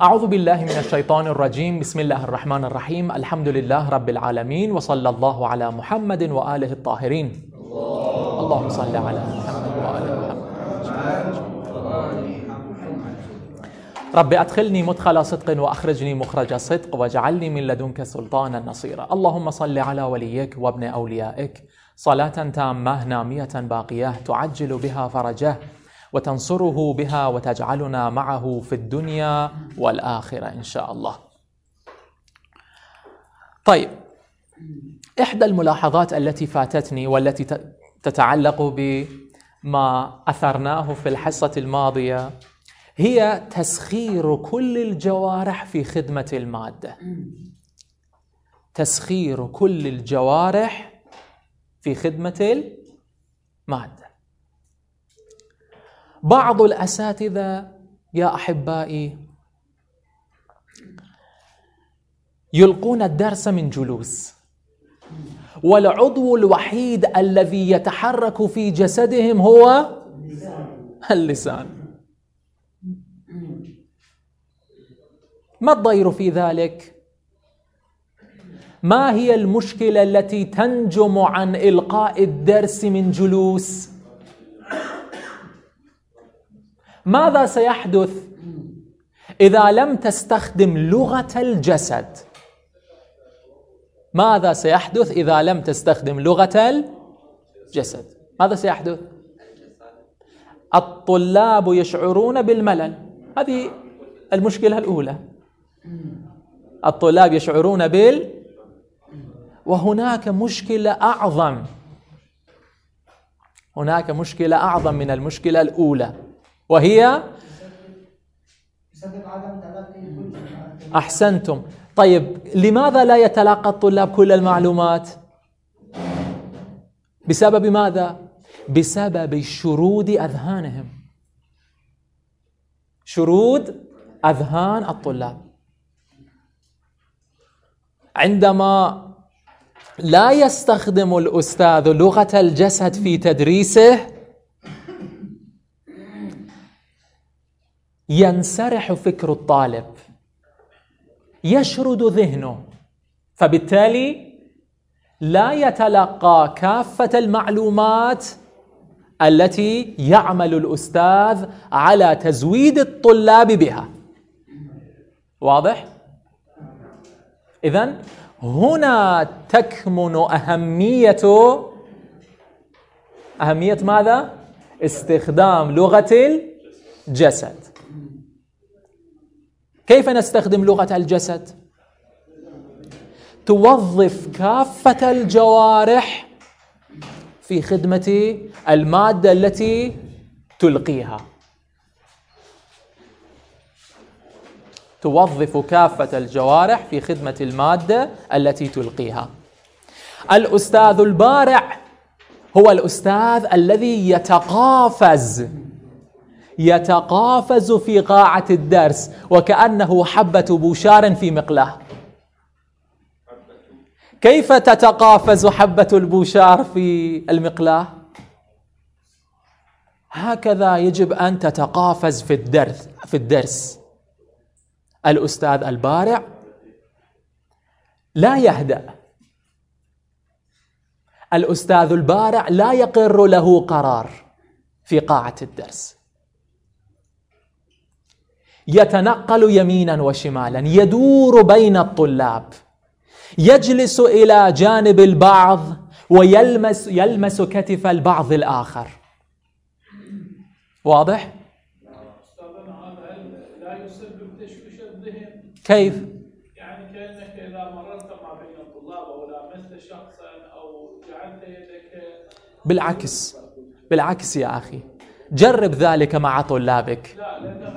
أعوذ بالله من الشيطان الرجيم. بسم الله الرحمن الرحيم. الحمد لله رب العالمين وصلى الله على محمد وآله الطاهرين. اللهم صل على محمد وآل محمد. رب أدخلني مدخل صدق وأخرجني مخرج صدق واجعلني من لدنك سلطانا نصيرا. اللهم صل على وليك وابن أوليائك. صلاة تامة نامية باقية تعجل بها فرجه. وتنصره بها وتجعلنا معه في الدنيا والآخرة إن شاء الله. طيب إحدى الملاحظات التي فاتتني والتي تتعلق بما أثرناه في الحصة الماضية هي تسخير كل الجوارح في خدمة المادة. تسخير كل الجوارح في خدمة المادة. بعض الأساتذة يا أحبائي يلقون الدرس من جلوس والعضو الوحيد الذي يتحرك في جسدهم هو اللسان. ما الضير في ذلك؟ ما هي المشكلة التي تنجم عن إلقاء الدرس من جلوس؟ ماذا سيحدث؟ إذا لم تستخدم لغة الجسد. ماذا سيحدث إذا لم تستخدم لغة الجسد؟ ماذا سيحدث؟ الطلاب يشعرون بالملل. هذه المشكلة الأولى. الطلاب يشعرون بال وهناك مشكلة أعظم. هناك مشكلة أعظم من المشكلة الأولى. وهي أحسنتم. طيب لماذا لا يتلقى الطلاب كل المعلومات؟ بسبب ماذا؟ بسبب شرود أذهانهم. شرود أذهان الطلاب. عندما لا يستخدم الأستاذ لغة الجسد في تدريسه ينسرح فكر الطالب يشرد ذهنه فبالتالي لا يتلقى كافة المعلومات التي يعمل الأستاذ على تزويد الطلاب بها واضح؟ إذا هنا تكمن أهمية أهمية ماذا؟ استخدام لغة الجسد كيف نستخدم لغة الجسد؟ توظف كافة الجوارح في خدمة المادة التي تلقيها توظف كافة الجوارح في خدمة المادة التي تلقيها الأستاذ البارع هو الأستاذ الذي يتقافز يتقافز في قاعة الدرس وكأنه حبة بوشار في مقلاة. كيف تتقافز حبة البوشار في المقلاة؟ هكذا يجب أن تتقافز في الدرس في الدرس. الأستاذ البارع لا يهدأ. الأستاذ البارع لا يقر له قرار في قاعة الدرس. يتنقل يمينا وشمالا يدور بين الطلاب يجلس إلى جانب البعض ويلمس يلمس كتف البعض الآخر واضح؟ كيف؟ يعني كأنك إذا مررت ما بين الطلاب أو لامست شخصا أو جعلت يدك بالعكس بالعكس يا أخي جرب ذلك مع طلابك لا لأن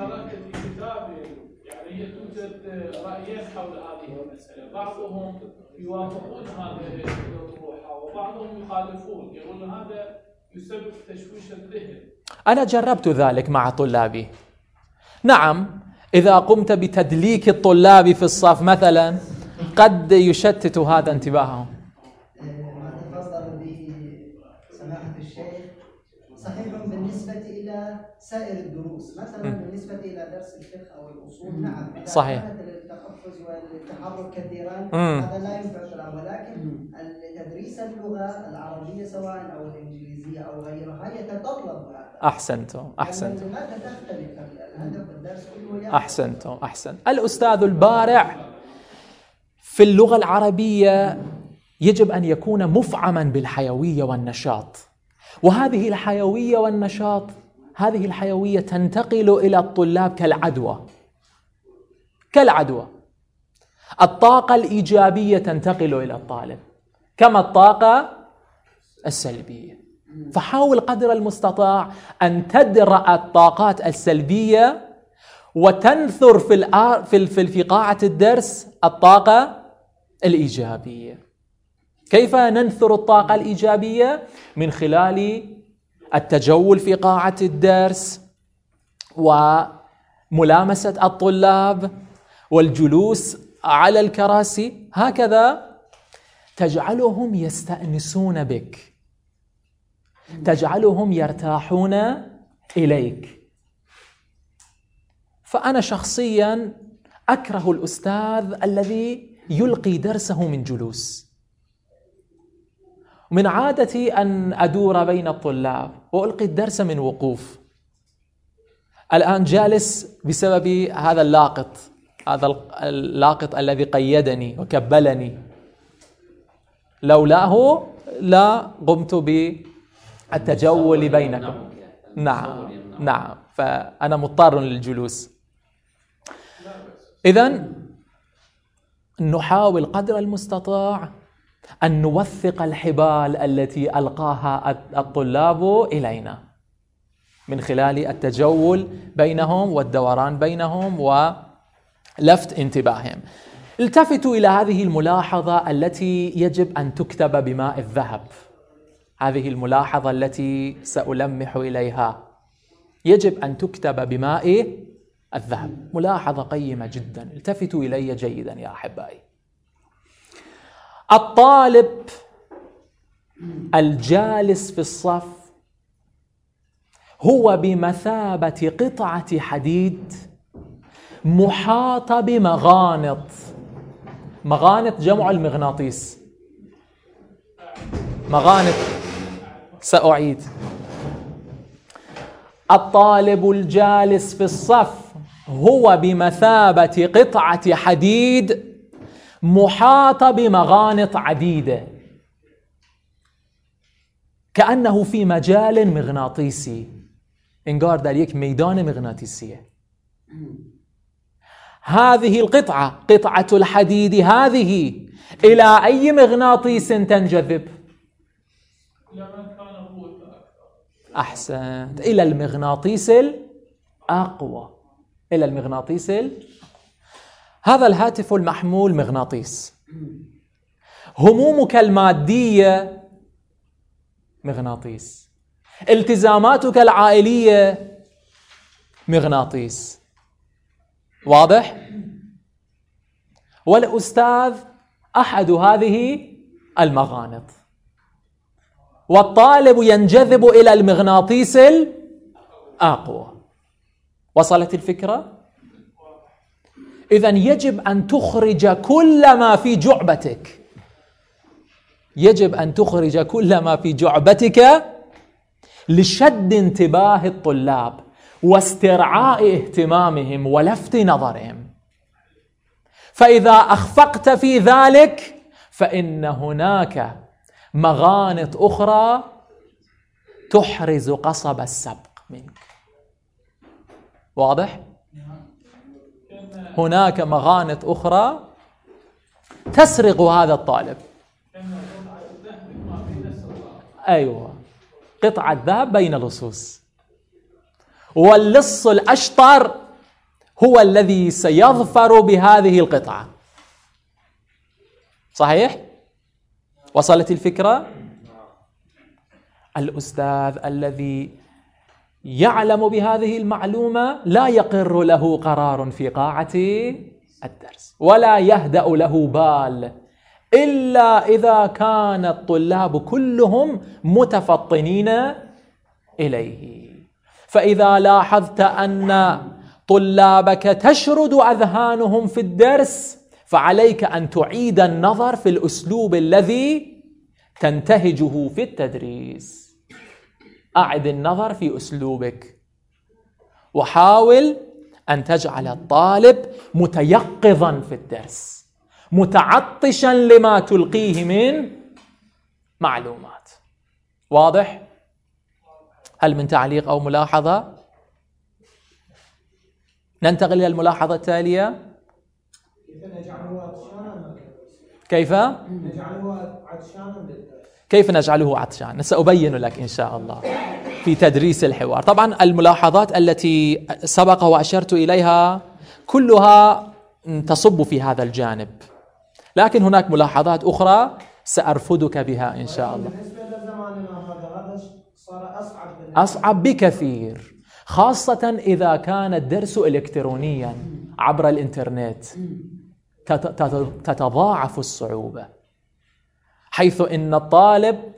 توجد رايين حول هذه المسألة. بعضهم يوافقون هذه الاطروحه وبعضهم يخالفون. يقولون هذا يسبب تشويش الذهن. أنا جربت ذلك مع طلابي. نعم إذا قمت بتدليك الطلاب في الصف مثلا قد يشتت هذا انتباههم. سائر الدروس مثلا بالنسبة إلى درس الفقه أو الأصول نعم صحيح. كانت التحفظ والتحرك كثيرا. هذا لا ينفع الطلاب ولكن تدريس اللغة العربية سواء أو الإنجليزية أو غيرها يتطلب هذا. أحسنتم أحسنتم. لأن المادة تختلف الهدف الدرس كله يختلف. أحسنتم أحسن. الأستاذ البارع في اللغة العربية يجب أن يكون مفعما بالحيوية والنشاط. وهذه الحيوية والنشاط هذه الحيوية تنتقل إلى الطلاب كالعدوى كالعدوى الطاقة الإيجابية تنتقل إلى الطالب كما الطاقة السلبية فحاول قدر المستطاع أن تدرأ الطاقات السلبية وتنثر في في في قاعة الدرس الطاقة الإيجابية. كيف ننثر الطاقة الإيجابية؟ من خلال التجول في قاعة الدرس وملامسة الطلاب والجلوس على الكراسي هكذا تجعلهم يستأنسون بك. تجعلهم يرتاحون إليك. فأنا شخصيا أكره الأستاذ الذي يلقي درسه من جلوس. من عادتي أن أدور بين الطلاب. وألقي الدرس من وقوف. الآن جالس بسبب هذا اللاقط هذا اللاقط الذي قيدني وكبلني. لولاه لا قمت بالتجول بينكم. نعم نعم. فأنا مضطر للجلوس. إذا نحاول قدر المستطاع أن نوثق الحبال التي ألقاها الطلاب إلينا. من خلال التجول بينهم والدوران بينهم ولفت انتباههم. التفتوا إلى هذه الملاحظة التي يجب أن تكتب بماء الذهب. هذه الملاحظة التي سألمح إليها. يجب أن تكتب بماء الذهب. ملاحظة قيمة جدا. التفتوا إلي جيدا يا أحبائي. الطالب الجالس في الصف هو بمثابة قطعة حديد محاطة بمغانط. مغانط جمع المغناطيس. مغانط. سأعيد. الطالب الجالس في الصف هو بمثابة قطعة حديد محاطة بمغانط عديدة. كأنه في مجال مغناطيسي. انگار در یک میدان مغناطیسیه هذه القطعة قطعة الحديد هذه إلى أي مغناطيس تنجذب؟ أحسنت. إلى المغناطيس الأقوى. إلى المغناطيس ال... هذا الهاتف المحمول مغناطيس. همومك المادية مغناطيس. التزاماتك العائلية مغناطيس. واضح؟ والأستاذ أحد هذه المغانط. والطالب ينجذب إلى المغناطيس الأقوى. وصلت الفكرة؟ إذا يجب أن تخرج كل ما في جعبتك. يجب أن تخرج كل ما في جعبتك لشد انتباه الطلاب واسترعاء اهتمامهم ولفت نظرهم. فإذا أخفقت في ذلك فإن هناك مغانط أخرى تحرز قصب السبق منك. واضح؟ هناك مغانط أخرى تسرق هذا الطالب أيوة قطعة ذهب بين لصوص واللص الأشطر هو الذي سيظفر بهذه القطعة صحيح؟ وصلت الفكرة؟ الأستاذ الذي يعلم بهذه المعلومة لا يقر له قرار في قاعة الدرس ولا يهدأ له بال إلا إذا كان الطلاب كلهم متفطنين إليه. فإذا لاحظت أن طلابك تشرد أذهانهم في الدرس فعليك أن تعيد النظر في الأسلوب الذي تنتهجه في التدريس. أعد النظر في أسلوبك. وحاول أن تجعل الطالب متيقظا في الدرس متعطشا لما تلقيه من معلومات. واضح؟ هل من تعليق أو ملاحظة؟ ننتقل إلى الملاحظة التالية. كيف نجعله عطشانا؟ كيف؟ نجعله عطشان سأبين لك إن شاء الله في تدريس الحوار. طبعا الملاحظات التي سبق وأشرت إليها كلها تصب في هذا الجانب. لكن هناك ملاحظات أخرى سأرفدك بها إن شاء الله. أصعب بكثير خاصة إذا كان الدرس إلكترونيا عبر الإنترنت تت- تت- تتضاعف الصعوبة. حيث إن الطالب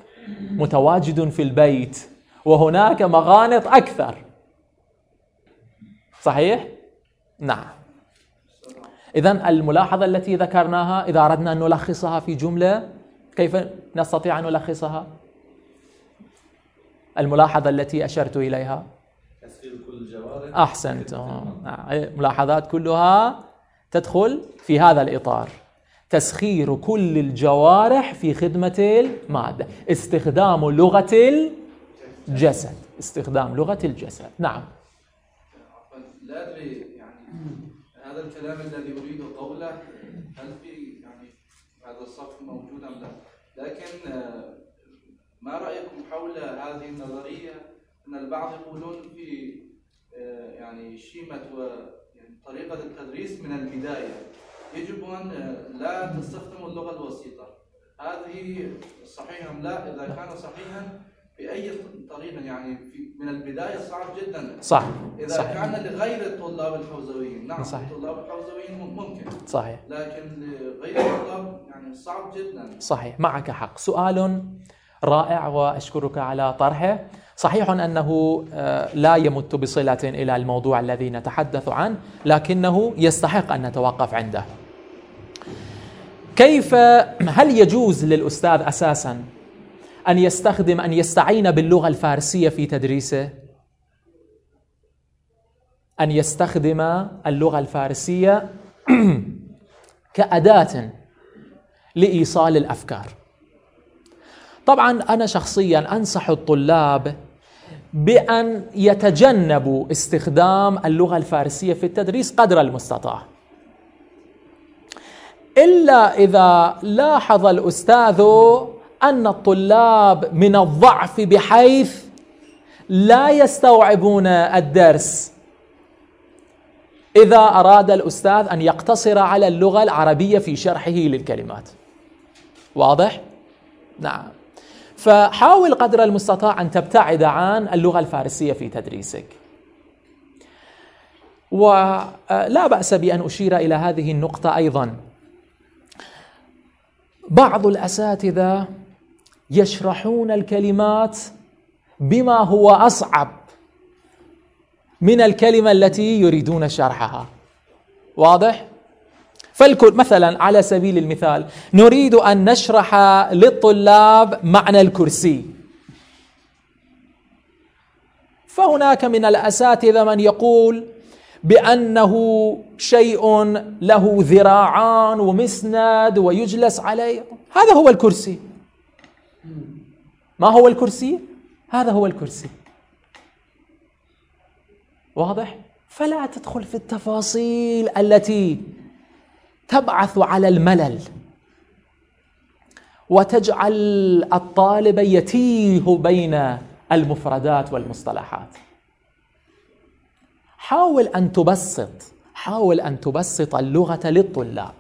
متواجد في البيت وهناك مغانط أكثر صحيح؟ نعم إذا الملاحظة التي ذكرناها إذا أردنا أن نلخصها في جملة كيف نستطيع أن نلخصها؟ الملاحظة التي أشرت إليها تسخير كل الجوارح أحسنت آه. الملاحظات كلها تدخل في هذا الإطار تسخير كل الجوارح في خدمة المادة استخدام لغة الجسد. استخدام لغة الجسد. نعم. لا أدري يعني هذا الكلام الذي أريد قوله هل في يعني هذا الصف موجود أم لا؟ لكن آه، ما رأيكم حول هذه النظرية؟ أن البعض يقولون في آه، يعني شيمة و يعني التدريس من البداية. يجب أن آه، لا تستخدموا اللغة الوسيطة. هذه صحيح ام لا؟ إذا كان صحيحا بأي طريقة يعني في من البداية صعب جدا. صح إذا صحيح كان لغير الطلاب الحوزويين نعم صحيح. الطلاب الحوزويين مم- ممكن. صحيح. لكن لغير الطلاب يعني صعب جدا. صحيح معك حق. سؤال رائع وأشكرك على طرحه. صحيح أنه آه، لا يمت بصلة إلى الموضوع الذي نتحدث عنه لكنه يستحق أن نتوقف عنده كيف هل يجوز للأستاذ أساسا أن يستخدم أن يستعين باللغة الفارسية في تدريسه أن يستخدم اللغة الفارسية كأداة لإيصال الأفكار. طبعا أنا شخصيا أنصح الطلاب بأن يتجنبوا استخدام اللغة الفارسية في التدريس قدر المستطاع. إلا إذا لاحظ الأستاذ أن الطلاب من الضعف بحيث لا يستوعبون الدرس إذا أراد الأستاذ أن يقتصر على اللغة العربية في شرحه للكلمات واضح؟ نعم فحاول قدر المستطاع أن تبتعد عن اللغة الفارسية في تدريسك. ولا بأس بأن أشير إلى هذه النقطة أيضا. بعض الأساتذة يشرحون الكلمات بما هو أصعب من الكلمة التي يريدون شرحها. واضح؟ فالكل مثلا على سبيل المثال نريد أن نشرح للطلاب معنى الكرسي فهناك من الأساتذة من يقول بأنه شيء له ذراعان ومسند ويجلس عليه هذا هو الكرسي ما هو الكرسي؟ هذا هو الكرسي واضح؟ فلا تدخل في التفاصيل التي تبعث على الملل وتجعل الطالب يتيه بين المفردات والمصطلحات. حاول أن تبسط حاول أن تبسط اللغة للطلاب.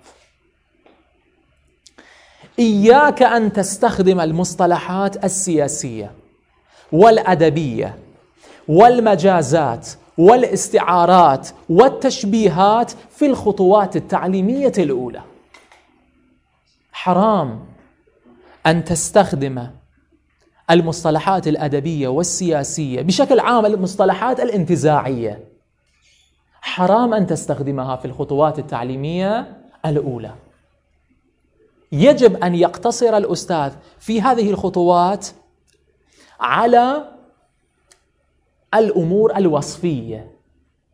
إياك أن تستخدم المصطلحات السياسية والأدبية والمجازات والاستعارات والتشبيهات في الخطوات التعليمية الأولى. حرام أن تستخدم المصطلحات الأدبية والسياسية بشكل عام المصطلحات الانتزاعية. حرام أن تستخدمها في الخطوات التعليمية الأولى. يجب أن يقتصر الأستاذ في هذه الخطوات على الأمور الوصفية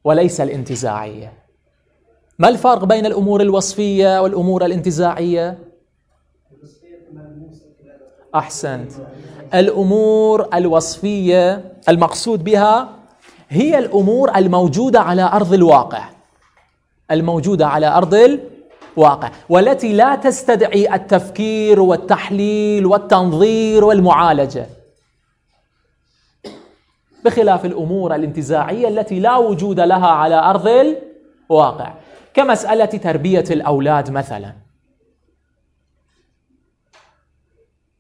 وليس الانتزاعية. ما الفرق بين الأمور الوصفية والأمور الانتزاعية؟ أحسنت. الأمور الوصفية المقصود بها هي الأمور الموجودة على أرض الواقع. الموجودة على أرض الواقع والتي لا تستدعي التفكير والتحليل والتنظير والمعالجة. بخلاف الأمور الانتزاعية التي لا وجود لها على أرض الواقع. كمسألة تربية الأولاد مثلا.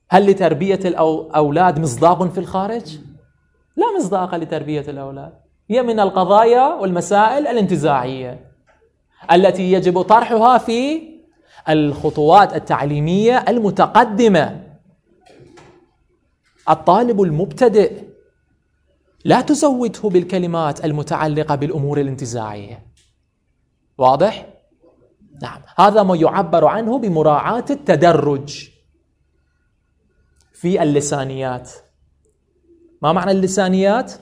هل لتربية الاولاد مصداق في الخارج؟ لا مصداق لتربية الأولاد. هي من القضايا والمسائل الانتزاعية التي يجب طرحها في الخطوات التعليمية المتقدمة. الطالب المبتدئ لا تزوده بالكلمات المتعلقة بالأمور الانتزاعية. واضح؟ نعم. هذا ما يعبر عنه بمراعاة التدرج في اللسانيات. ما معنى اللسانيات؟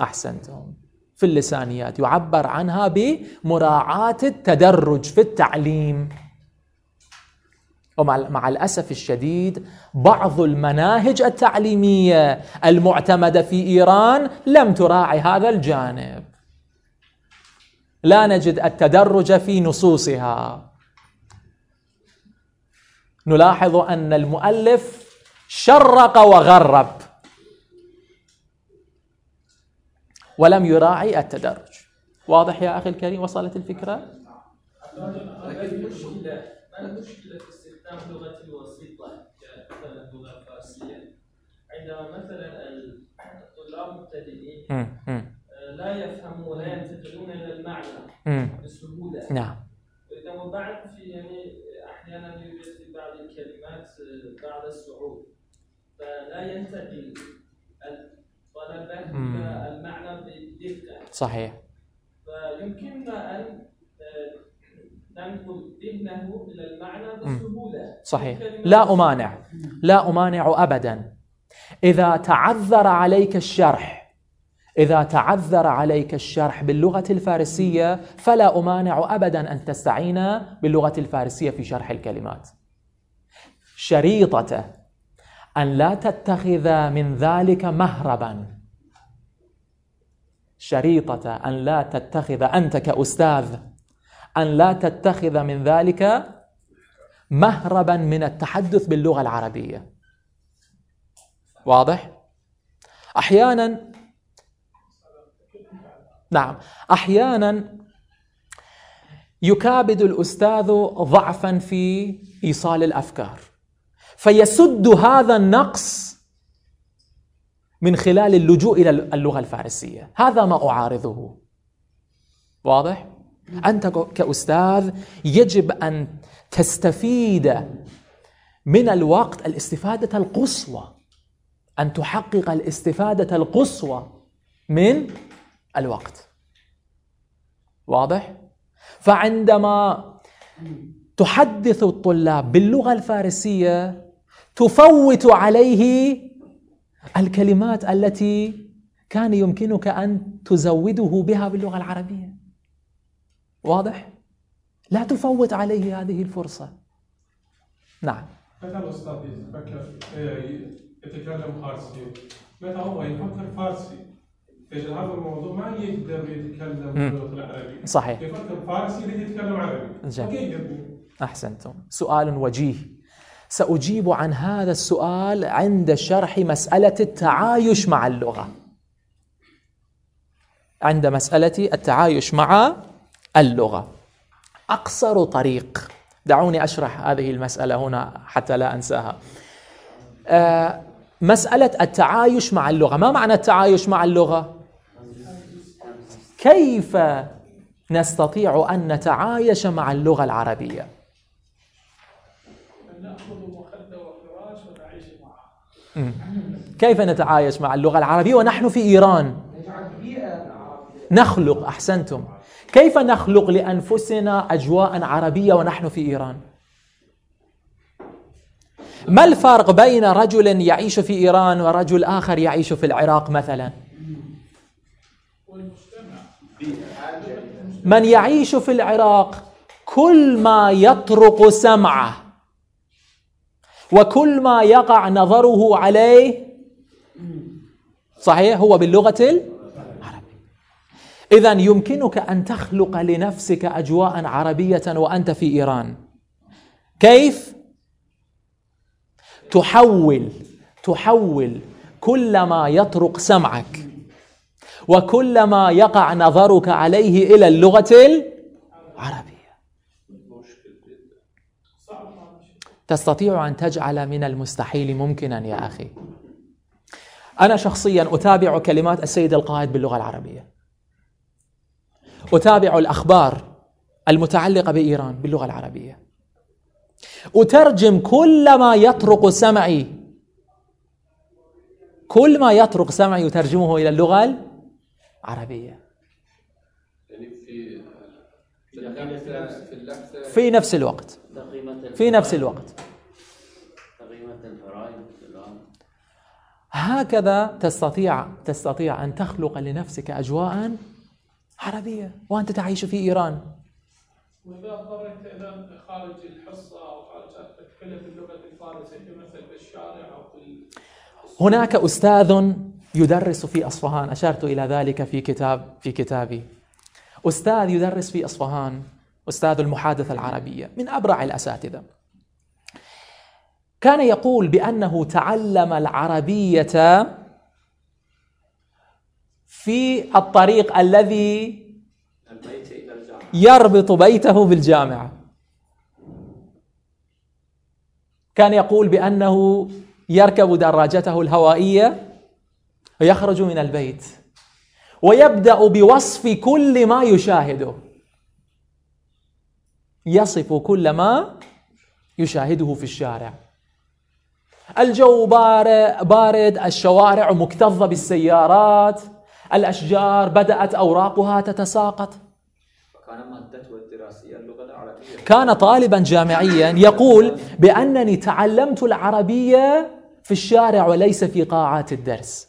أحسنتم. في اللسانيات يعبر عنها بمراعاة التدرج في التعليم. ومع الأسف الشديد بعض المناهج التعليمية المعتمدة في إيران لم تراعي هذا الجانب. لا نجد التدرج في نصوصها. نلاحظ أن المؤلف شرق وغرب ولم يراعي التدرج. واضح يا أخي الكريم وصلت المشكلة في استخدام لغه الوسيطه كمثلا اللغة الفارسيه عندما مثلا الطلاب مبتدئين لا يفهمون ولا ينتقلون إلى المعنى بسهوله نعم بينما بعد في يعني أحيانا يوجد في بعض الكلمات بعض الصعوب فلا ينتقل الطلبه إلى المعنى بدقه صحيح فيمكننا ان المعنى صحيح. لا أمانع. لا أمانع ابدا. إذا تعذر عليك الشرح إذا تعذر عليك الشرح باللغة الفارسية فلا أمانع أبدا أن تستعين باللغة الفارسية في شرح الكلمات. شريطة أن لا تتخذ من ذلك مهربا. شريطة أن لا تتخذ أنت كأستاذ أن لا تتخذ من ذلك مهربا من التحدث باللغة العربية. واضح؟ أحيانا نعم أحيانا يكابد الأستاذ ضعفا في إيصال الأفكار. فيسد هذا النقص من خلال اللجوء إلى اللغة الفارسية. هذا ما أعارضه. واضح؟ أنت كأستاذ يجب أن تستفيد من الوقت الاستفادة القصوى. أن تحقق الاستفادة القصوى من الوقت. واضح؟ فعندما تحدث الطلاب باللغة الفارسية تفوت عليه الكلمات التي كان يمكنك أن تزوده بها باللغة العربية. واضح؟ لا تفوت عليه هذه الفرصة. نعم. متى الاستاذ يتكلم فارسي. متى هو يفكر فارسي. أجل هذا الموضوع ما يقدر يتكلم باللغة العربية. صحيح. يفكر فارسي يريد يتكلم عربي. جميل. أحسنتم. سؤال وجيه. سأجيب عن هذا السؤال عند شرح مسألة التعايش مع اللغة. عند مسألة التعايش مع اللغة. أقصر طريق. دعوني أشرح هذه المسألة هنا حتى لا أنساها. آه مسألة التعايش مع اللغة. ما معنى التعايش مع اللغة؟ كيف نستطيع أن نتعايش مع ونعيش معه كيف نتعايش مع اللغة العربية؟ ونحن في إيران. نخلق أحسنتم. كيف نخلق لأنفسنا أجواء عربية ونحن في إيران؟ ما الفرق بين رجل يعيش في إيران ورجل آخر يعيش في العراق مثلا؟ من يعيش في العراق كل ما يطرق سمعه وكل ما يقع نظره عليه صحيح؟ هو باللغة العربية إذا يمكنك أن تخلق لنفسك أجواء عربية وأنت في إيران. كيف؟ تحول تحول كل ما يطرق سمعك وكل ما يقع نظرك عليه إلى اللغة العربية. تستطيع أن تجعل من المستحيل ممكنا يا أخي. أنا شخصيا أتابع كلمات السيد القائد باللغة العربية. أتابع الأخبار المتعلقة بإيران باللغة العربية. أترجم كل ما يطرق سمعي. كل ما يطرق سمعي أترجمه إلى اللغة العربية. يعني في نفس الوقت. في نفس الوقت. هكذا تستطيع تستطيع أن تخلق لنفسك اجواء عربية. وأنت تعيش في إيران. وإذا اضطريت إلى خارج الحصة أو خارج تتكلم باللغة الفارسية مثل بالشارع أو في هناك أستاذ يدرس في أصفهان. أشرت إلى ذلك في كتاب في كتابي. أستاذ يدرس في أصفهان أستاذ المحادثة العربية من أبرع الأساتذة. كان يقول بأنه تعلم العربية في الطريق الذي يربط بيته بالجامعة. كان يقول بأنه يركب دراجته الهوائية ويخرج من البيت ويبدأ بوصف كل ما يشاهده. يصف كل ما يشاهده في الشارع. الجو بار- بارد الشوارع مكتظة بالسيارات. الأشجار بدأت أوراقها تتساقط. وكان مادته الدراسية اللغة العربية. كان طالبا جامعيا يقول بأنني تعلمت العربية في الشارع وليس في قاعات الدرس.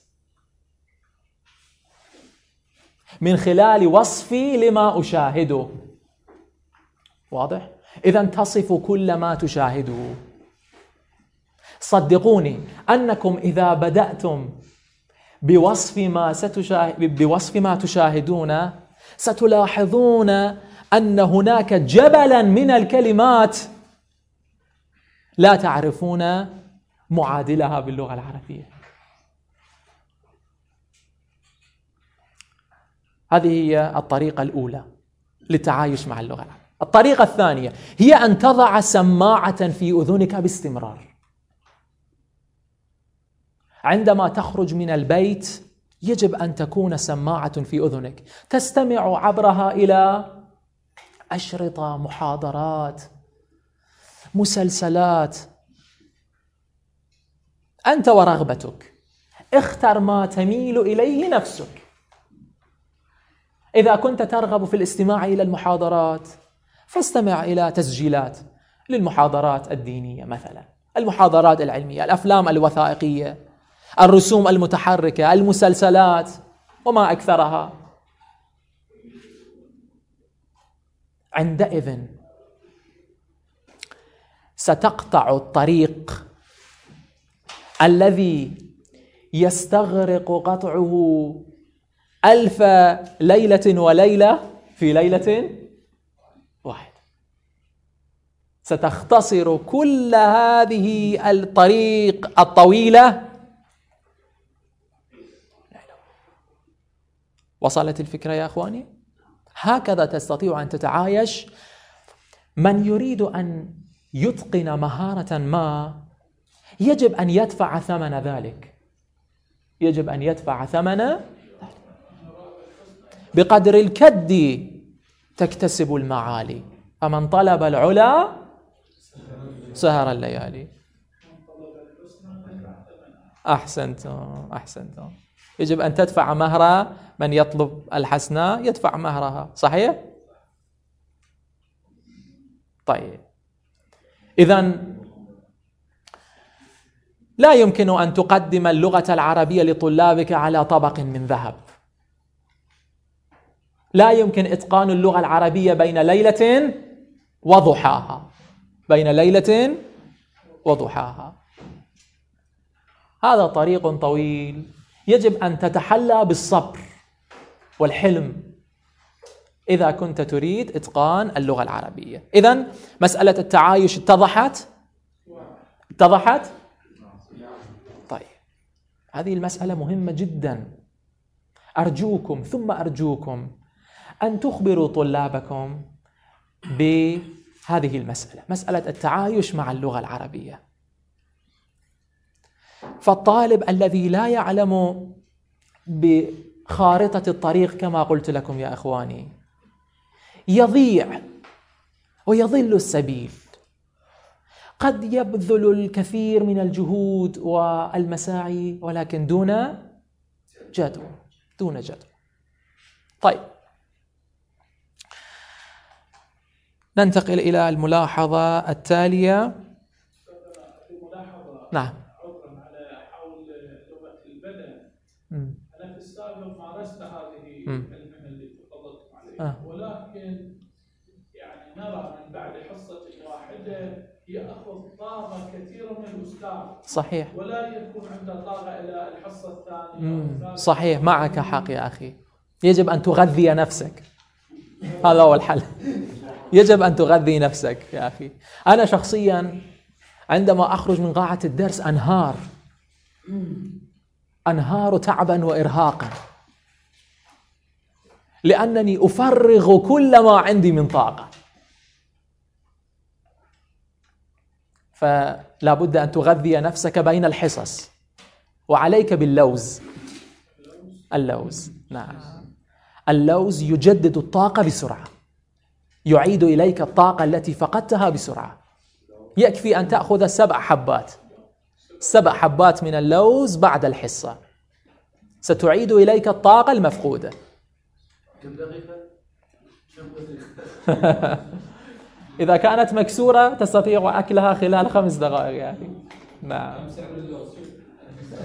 من خلال وصفي لما أشاهده. واضح؟ اذا تصف كل ما تشاهده. صدقوني أنكم إذا بدأتم بوصف ما ستشاهد بوصف ما تشاهدون ستلاحظون أن هناك جبلا من الكلمات لا تعرفون معادلها باللغة العربية. هذه هي الطريقة الأولى للتعايش مع اللغة العربية. الطريقة الثانية هي أن تضع سماعة في أذنك باستمرار. عندما تخرج من البيت يجب أن تكون سماعة في أذنك. تستمع عبرها إلى أشرطة محاضرات مسلسلات. أنت ورغبتك. اختر ما تميل إليه نفسك. إذا كنت ترغب في الاستماع إلى المحاضرات فاستمع إلى تسجيلات للمحاضرات الدينية مثلا. المحاضرات العلمية الأفلام الوثائقية. الرسوم المتحركة المسلسلات وما أكثرها. عندئذ ستقطع الطريق الذي يستغرق قطعه ألف ليلة وليلة في ليلة واحدة. ستختصر كل هذه الطريق الطويلة وصلت الفكرة يا أخواني؟ هكذا تستطيع أن تتعايش. من يريد أن يتقن مهارة ما يجب أن يدفع ثمن ذلك. يجب أن يدفع ثمن بقدر الكد تكتسب المعالي. فمن طلب العلا سهر الليالي. أحسنتم أحسنتم. يجب أن تدفع مهر من يطلب الحسناء يدفع مهرها. صحيح؟ طيب. إذا لا يمكن أن تقدم اللغة العربية لطلابك على طبق من ذهب. لا يمكن إتقان اللغة العربية بين ليلة وضحاها. بين ليلة وضحاها. هذا طريق طويل. يجب أن تتحلى بالصبر والحلم. إذا كنت تريد إتقان اللغة العربية. إذا مسألة التعايش اتضحت؟ اتضحت؟ طيب. هذه المسألة مهمة جدا. أرجوكم ثم أرجوكم أن تخبروا طلابكم بهذه المسألة. مسألة التعايش مع اللغة العربية. فالطالب الذي لا يعلم بخارطة الطريق كما قلت لكم يا إخواني يضيع ويضل السبيل. قد يبذل الكثير من الجهود والمساعي ولكن دون جدوى دون جدوى طيب. ننتقل إلى الملاحظة التالية. نعم. أنا في السابق مارست هذه. المهنة اللي تفضلتم عليها. آه. ولكن يعني نرى من بعد حصة واحدة ياخذ طاقه كثيرة من الأستاذ. صحيح. ولا يكون عنده طاقه إلى الحصة الثانية. صحيح. معك حق يا أخي. يجب أن تغذي نفسك. هذا هو الحل. يجب أن تغذي نفسك يا أخي. أنا شخصيا عندما أخرج من قاعة الدرس أنهار. أنهار تعبا وإرهاقا. لأنني أفرغ كل ما عندي من طاقة. فلا بد أن تغذي نفسك بين الحصص. وعليك باللوز. اللوز. نعم. اللوز يجدد الطاقة بسرعة. يعيد إليك الطاقة التي فقدتها بسرعة. يكفي أن تأخذ سبع حبات. سبع حبات من اللوز بعد الحصة. ستعيد إليك الطاقة المفقودة. كم دقيقة؟ إذا كانت مكسورة تستطيع أكلها خلال خمس دقائق أخي نعم.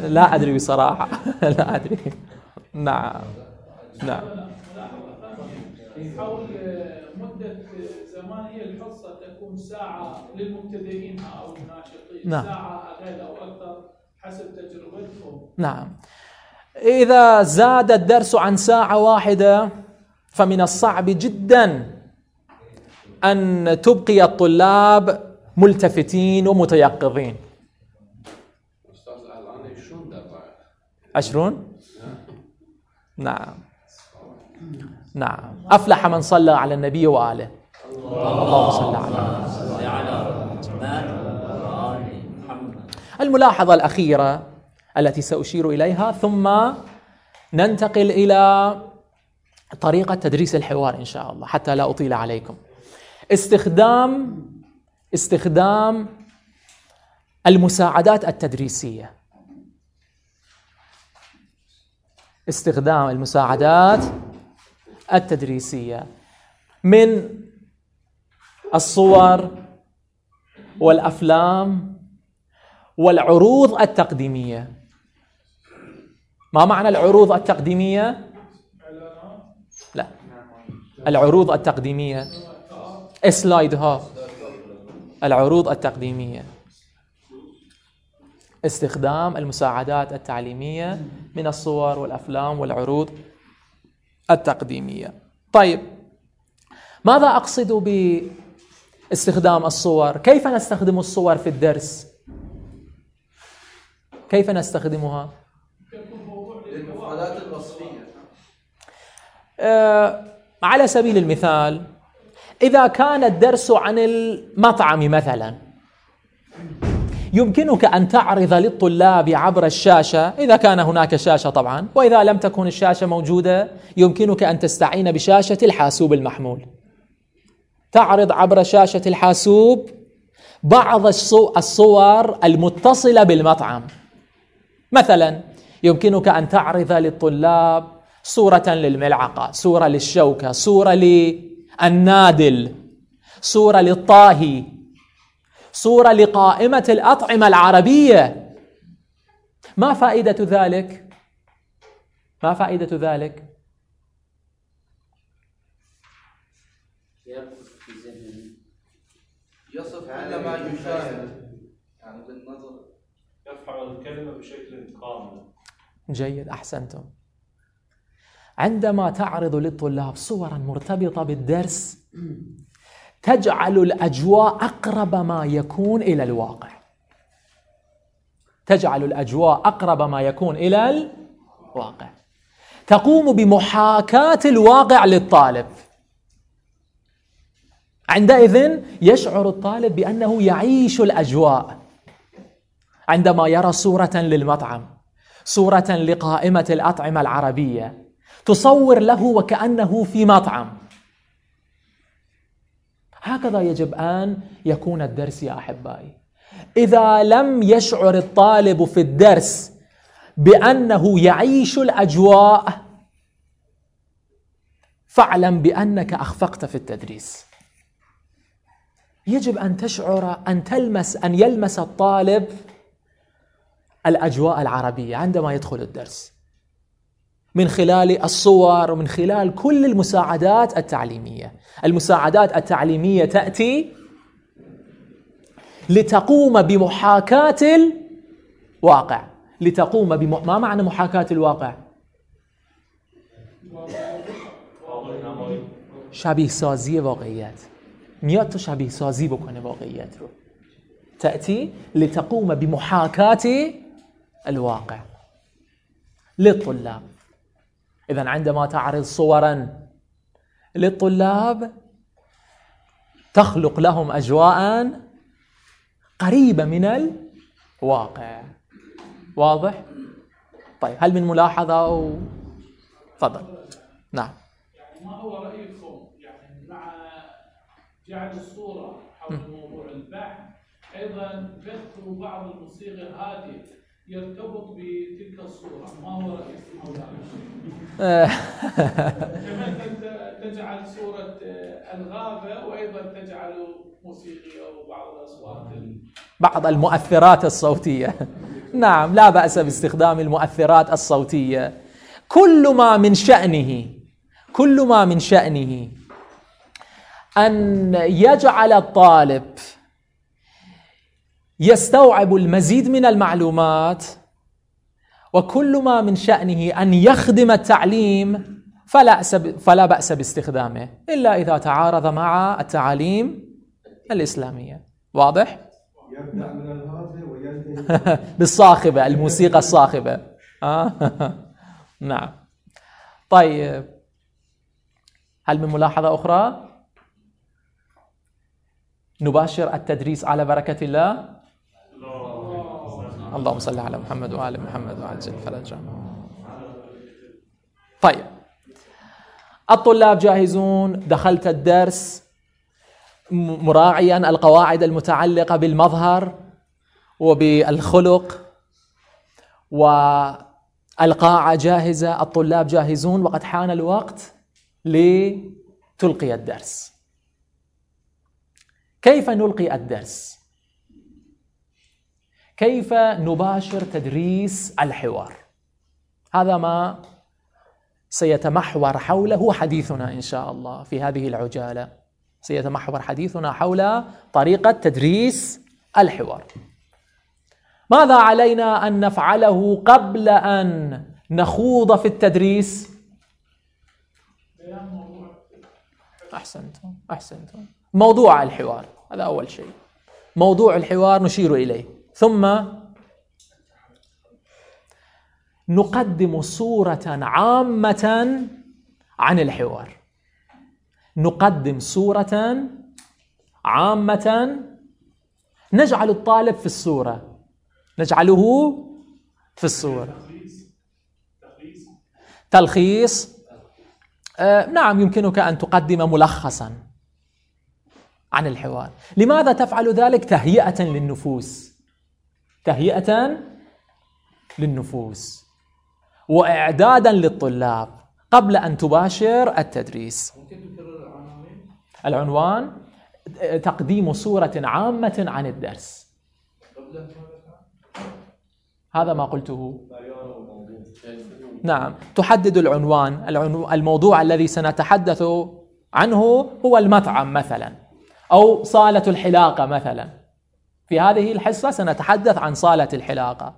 لا أدري بصراحة. لا أدري. نعم. نعم. حول مدة زمان هي الحصة تكون ساعة للمبتدئين أو الناشطين نعم. ساعة أقل أو أكثر حسب تجربتهم نعم. إذا زاد الدرس عن ساعة واحدة فمن الصعب جدا أن تبقي الطلاب ملتفتين ومتيقظين. أستاذ الآن 20 دقائق. عشرون؟ نعم. نعم. أفلح من صلى على النبي وآله. اللهم صل على الملاحظة الأخيرة التي سأشير إليها ثم ننتقل إلى طريقة تدريس الحوار إن شاء الله حتى لا أطيل عليكم. استخدام استخدام المساعدات التدريسية. استخدام المساعدات التدريسية من الصور والأفلام والعروض التقديمية. ما معنى العروض التقديمية؟ لا. العروض التقديمية. سلايد ها العروض التقديمية. استخدام المساعدات التعليمية من الصور والأفلام والعروض التقديمية. طيب ماذا أقصد باستخدام الصور؟ كيف نستخدم الصور في الدرس؟ كيف نستخدمها؟ للمفردات الوصفية. آه، على سبيل المثال إذا كان الدرس عن المطعم مثلا يمكنك أن تعرض للطلاب عبر الشاشة إذا كان هناك شاشة طبعا وإذا لم تكن الشاشة موجودة يمكنك أن تستعين بشاشة الحاسوب المحمول. تعرض عبر شاشة الحاسوب بعض الصو- الصور المتصلة بالمطعم. مثلا يمكنك أن تعرض للطلاب صورة للملعقة صورة للشوكة صورة للنادل صورة للطاهي. صورة لقائمة الأطعمة العربية. ما فائدة ذلك؟ ما فائدة ذلك؟ يصف كل ما يشاهد. يعني بالنظر. يفعل الكلمة بشكل كامل جيد أحسنتم. عندما تعرض للطلاب صورا مرتبطة بالدرس تجعل الأجواء أقرب ما يكون إلى الواقع. تجعل الأجواء أقرب ما يكون إلى الواقع. تقوم بمحاكاة الواقع للطالب. عندئذ يشعر الطالب بأنه يعيش الأجواء عندما يرى صورة للمطعم صورة لقائمة الأطعمة العربية تصور له وكأنه في مطعم. هكذا يجب أن يكون الدرس يا أحبائي. إذا لم يشعر الطالب في الدرس بأنه يعيش الأجواء فاعلم بأنك أخفقت في التدريس. يجب أن تشعر أن تلمس أن يلمس الطالب الأجواء العربية عندما يدخل الدرس. من خلال الصور ومن خلال كل المساعدات التعليمية. المساعدات التعليمية تأتي لتقوم بمحاكاة الواقع. لتقوم بم... ما معنى محاكاة الواقع؟ شبیه سازی واقعیت. میاد تو شبیه سازی بکنه واقعیت رو. تأتي لتقوم بمحاكاة الواقع. للطلاب إذا عندما تعرض صورا للطلاب تخلق لهم أجواء قريبة من الواقع. واضح؟ طيب هل من ملاحظة؟ أو تفضل. نعم. يعني ما هو رأيكم يعني مع جعل الصورة حول موضوع البحث أيضا بث بعض الموسيقى الهادئة يرتبط بتلك الصورة. ما هو رأيكم حول هذا الشيء؟ تجعل صورة الغابة وأيضا تجعل موسيقى وبعض الأصوات ال- بعض المؤثرات الصوتية. نعم لا بأس باستخدام المؤثرات الصوتية. كل ما من شأنه كل ما من شأنه. أن يجعل الطالب يستوعب المزيد من المعلومات وكل ما من شأنه أن يخدم التعليم فلا فلا بأس باستخدامه إلا إذا تعارض مع التعاليم الإسلامية واضح؟ يبدأ من وينتهي بالصاخبة الموسيقى الصاخبة آه. نعم طيب هل من ملاحظة أخرى؟ نباشر التدريس على بركة الله اللهم صل على محمد وآل محمد وعجل فرجهم طيب. الطلاب جاهزون؟ دخلت الدرس. مراعيا القواعد المتعلقة بالمظهر وبالخلق والقاعة جاهزة. الطلاب جاهزون؟ وقد حان الوقت لتلقي الدرس. كيف نلقي الدرس؟ كيف نباشر تدريس الحوار؟ هذا ما سيتمحور حوله حديثنا إن شاء الله في هذه العجالة. سيتمحور حديثنا حول طريقة تدريس الحوار. ماذا علينا أن نفعله قبل أن نخوض في التدريس؟ أحسنتم أحسنتم. موضوع الحوار هذا أول شيء. موضوع الحوار نشير إليه. ثم نقدم صورة عامة عن الحوار. نقدم صورة عامة. نجعل الطالب في الصورة. نجعله في الصورة. تلخيص. آه، نعم يمكنك أن تقدم ملخصا عن الحوار. لماذا تفعل ذلك؟ تهيئة للنفوس. تهيئه للنفوس واعدادا للطلاب قبل أن تباشر التدريس؟ العنوان تقديم صورة عامة عن الدرس. هذا ما قلته. نعم. تحدد العنوان. العنو- الموضوع الذي سنتحدث عنه هو المطعم مثلا أو صالة الحلاقة مثلا. في هذه الحصة سنتحدث عن صالة الحلاقة.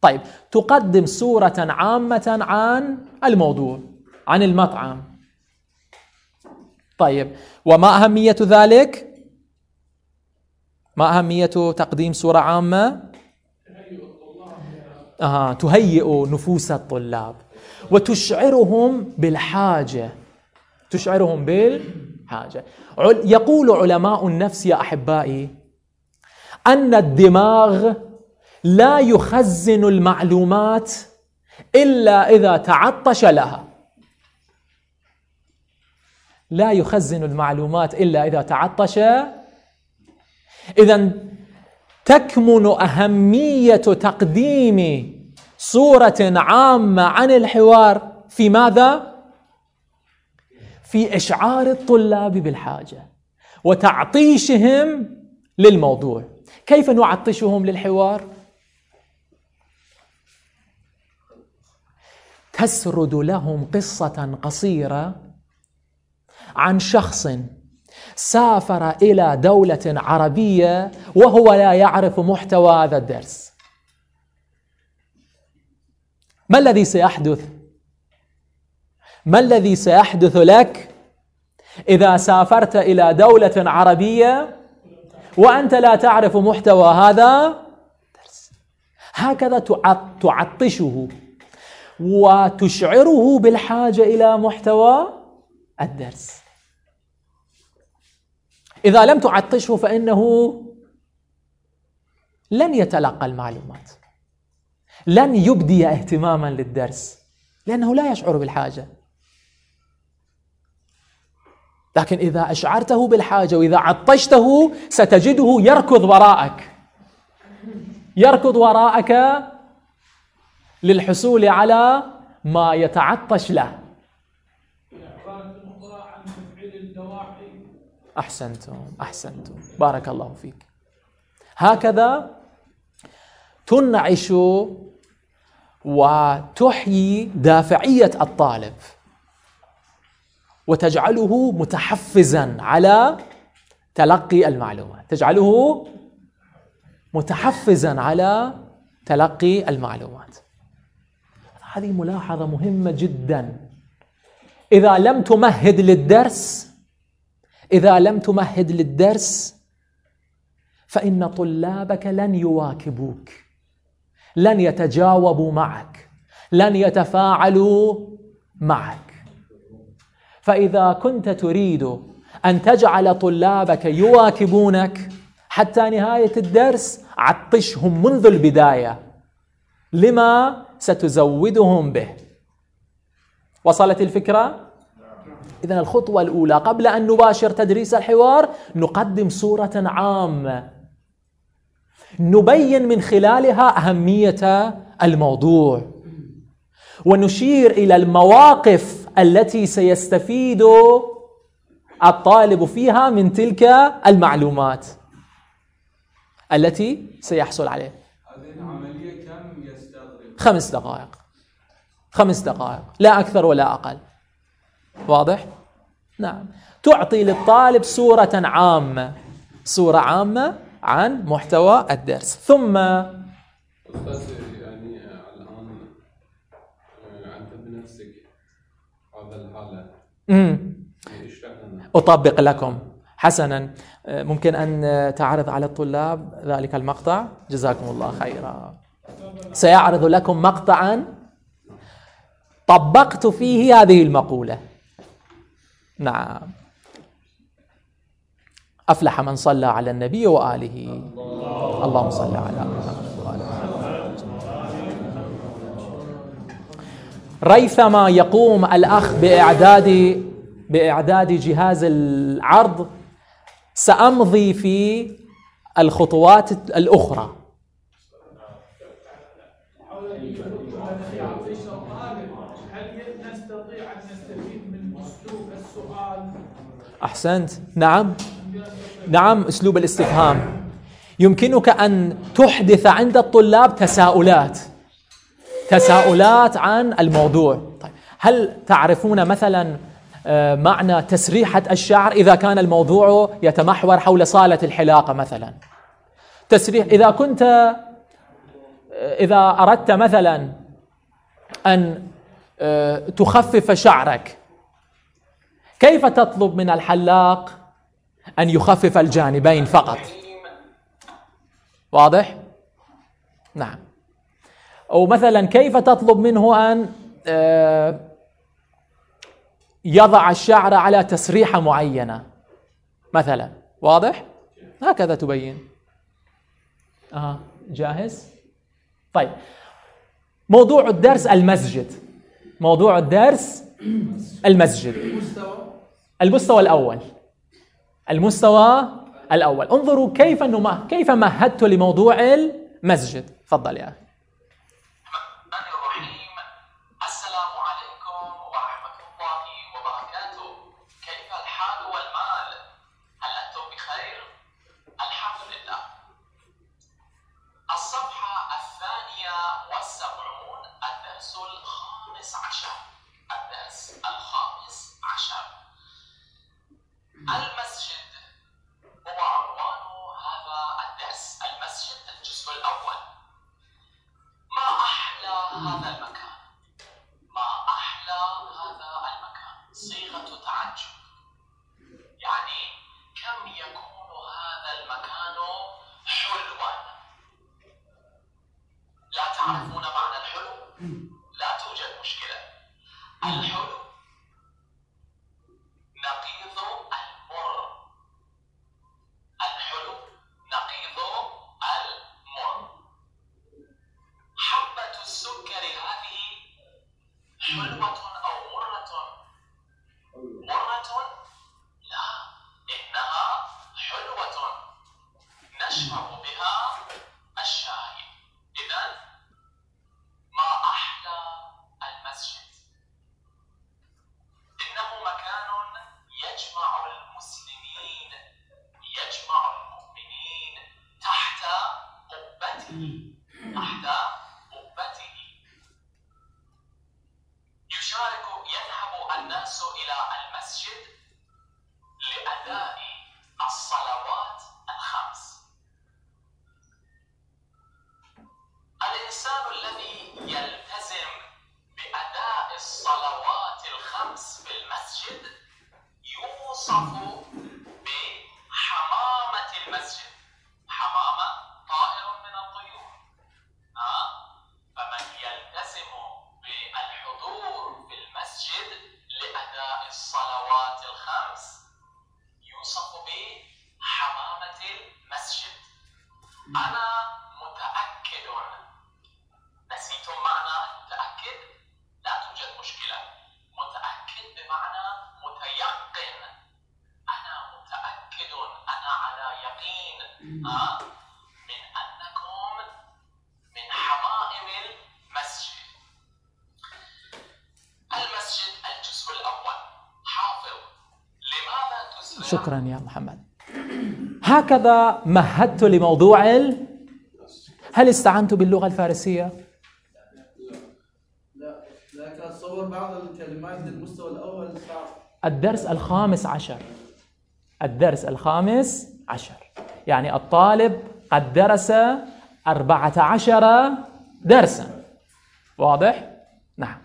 طيب تقدم صوره عامة عن الموضوع عن المطعم. طيب وما أهمية ذلك؟ ما أهمية تقديم صوره عامة؟ آه تهيئ نفوس الطلاب وتشعرهم بالحاجة. تشعرهم بالحاجة. يقول علماء النفس يا أحبائي أن الدماغ لا يخزن المعلومات إلا إذا تعطش لها. لا يخزن المعلومات إلا إذا تعطش. إذا تكمن أهمية تقديم صورة عامة عن الحوار في ماذا؟ في إشعار الطلاب بالحاجة وتعطيشهم للموضوع. كيف نعطشهم للحوار؟ تسرد لهم قصة قصيرة عن شخص سافر إلى دولة عربية وهو لا يعرف محتوى هذا الدرس. ما الذي سيحدث؟ ما الذي سيحدث لك إذا سافرت إلى دولة عربية وأنت لا تعرف محتوى هذا الدرس هكذا تعط- تعطشه وتشعره بالحاجة إلى محتوى الدرس. إذا لم تعطشه فإنه لن يتلقى المعلومات. لن يبدي اهتماما للدرس. لأنه لا يشعر بالحاجة. لكن إذا أشعرته بالحاجة وإذا عطشته ستجده يركض وراءك. يركض وراءك للحصول على ما يتعطش له. أحسنتم أحسنتم. بارك الله فيك. هكذا تنعش وتحيي دافعية الطالب. وتجعله متحفزا على تلقي المعلومات. تجعله متحفزا على تلقي المعلومات. هذه ملاحظة مهمة جدا. إذا لم تمهد للدرس إذا لم تمهد للدرس فإن طلابك لن يواكبوك لن يتجاوبوا معك لن يتفاعلوا معك. فإذا كنت تريد أن تجعل طلابك يواكبونك حتى نهاية الدرس عطشهم منذ البداية. لما ستزودهم به. وصلت الفكرة؟ إذا الخطوة الأولى قبل أن نباشر تدريس الحوار نقدم صورة عامة. نبين من خلالها أهمية الموضوع. ونشير إلى المواقف التي سيستفيد الطالب فيها من تلك المعلومات. التي سيحصل عليه. هذه العملية كم يستغرق؟ خمس دقائق. خمس دقائق. لا أكثر ولا أقل. واضح؟ نعم. تعطي للطالب صورة عامة. صورة عامة عن محتوى الدرس. ثم أستاذ يعني الآن آه، أنت بنفسك هذا الحالة مم. يعني اشرح لنا أطبق لكم حسنا. آه، ممكن أن تعرض على الطلاب ذلك المقطع. جزاكم الله خيرا. سيعرض لكم مقطعا طبقت فيه هذه المقولة. نعم. أفلح من صلى على النبي وآله. اللهم صل على محمد. ريثما يقوم الأخ بإعداد بإعداد جهاز العرض سأمضي في الخطوات الأخرى. أحسنت. نعم. نعم أسلوب الاستفهام. يمكنك أن تحدث عند الطلاب تساؤلات. تساؤلات عن الموضوع. طيب هل تعرفون مثلا آه، معنى تسريحة الشعر إذا كان الموضوع يتمحور حول صالة الحلاقة مثلا؟ تسريح إذا كنت آه، إذا أردت مثلا أن آه، تخفف شعرك كيف تطلب من الحلاق أن يخفف الجانبين فقط؟ واضح؟ نعم. أو مثلا كيف تطلب منه أن آه، يضع الشعر على تسريحة معينة؟ مثلا واضح؟ هكذا تبين. آه جاهز؟ طيب. موضوع الدرس المسجد. موضوع الدرس المسجد. المستوى الأول. المستوى الأول. انظروا كيف كيف مهدت لموضوع المسجد. تفضل يا أخي. Allah. تحت شكرا يا محمد هكذا مهدت لموضوع ال... هل استعنت باللغة الفارسية؟ لا لكن اتصور بعض الكلمات للمستوى الأول صعب الدرس الخامس عشر الدرس الخامس عشر يعني الطالب قد درس أربعة عشر درسا واضح؟ نعم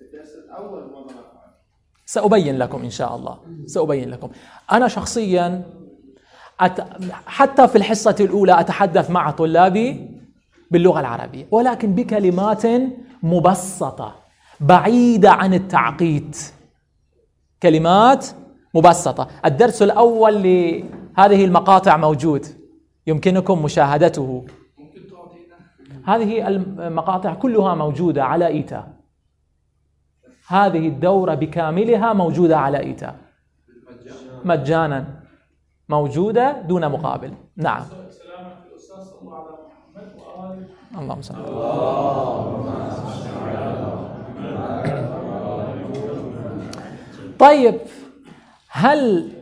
الدرس الأول ماذا نفعل؟ سأبين لكم إن شاء الله. سأبين لكم. أنا شخصيا أت... حتى في الحصة الأولى أتحدث مع طلابي باللغة العربية ولكن بكلمات مبسطة بعيدة عن التعقيد. كلمات مبسطة. الدرس الأول لهذه المقاطع موجود. يمكنكم مشاهدته. هذه المقاطع كلها موجودة على إيتا. هذه الدورة بكاملها موجودة على إيتا. مجانا. موجودة دون مقابل. نعم. اللهم صل طيب هل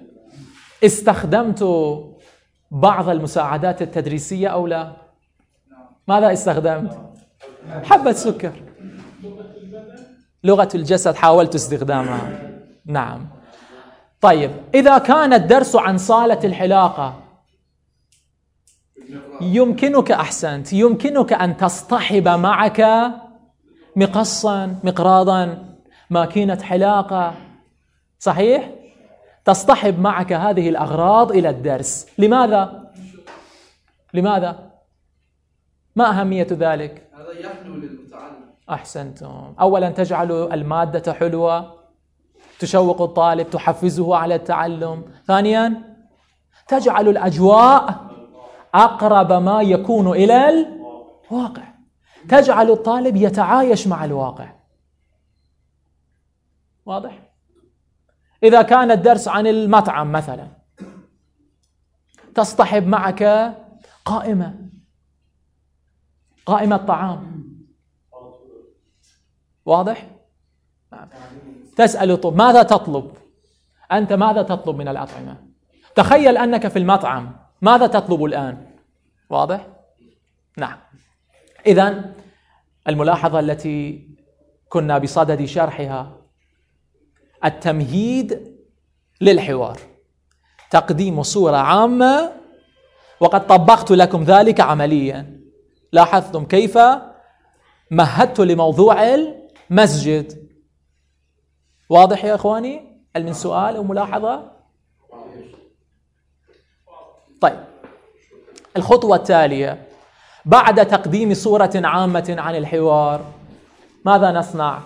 استخدمت بعض المساعدات التدريسية أو لا؟ ماذا استخدمت؟ حبة سكر. لغة الجسد حاولت استخدامها نعم طيب إذا كان الدرس عن صالة الحلاقة يمكنك أحسنت يمكنك أن تصطحب معك مقصا مقراضا ماكينة حلاقة صحيح؟ تصطحب معك هذه الأغراض إلى الدرس لماذا؟ لماذا؟ ما أهمية ذلك؟ هذا يحلو للمتعلم أحسنتم. أولا تجعل المادة حلوة تشوق الطالب تحفزه على التعلم. ثانيا تجعل الأجواء أقرب ما يكون إلى الواقع. تجعل الطالب يتعايش مع الواقع. واضح؟ إذا كان الدرس عن المطعم مثلا تصطحب معك قائمة قائمة طعام. واضح؟ تسأل ماذا تطلب؟ أنت ماذا تطلب من الأطعمة؟ تخيل أنك في المطعم ماذا تطلب الآن؟ واضح؟ نعم إذا الملاحظة التي كنا بصدد شرحها التمهيد للحوار تقديم صورة عامة وقد طبقت لكم ذلك عمليا لاحظتم كيف مهدت لموضوع المسجد واضح يا إخواني؟ هل من سؤال أو ملاحظة؟ طيب. الخطوة التالية. بعد تقديم صورة عامة عن الحوار ماذا نصنع؟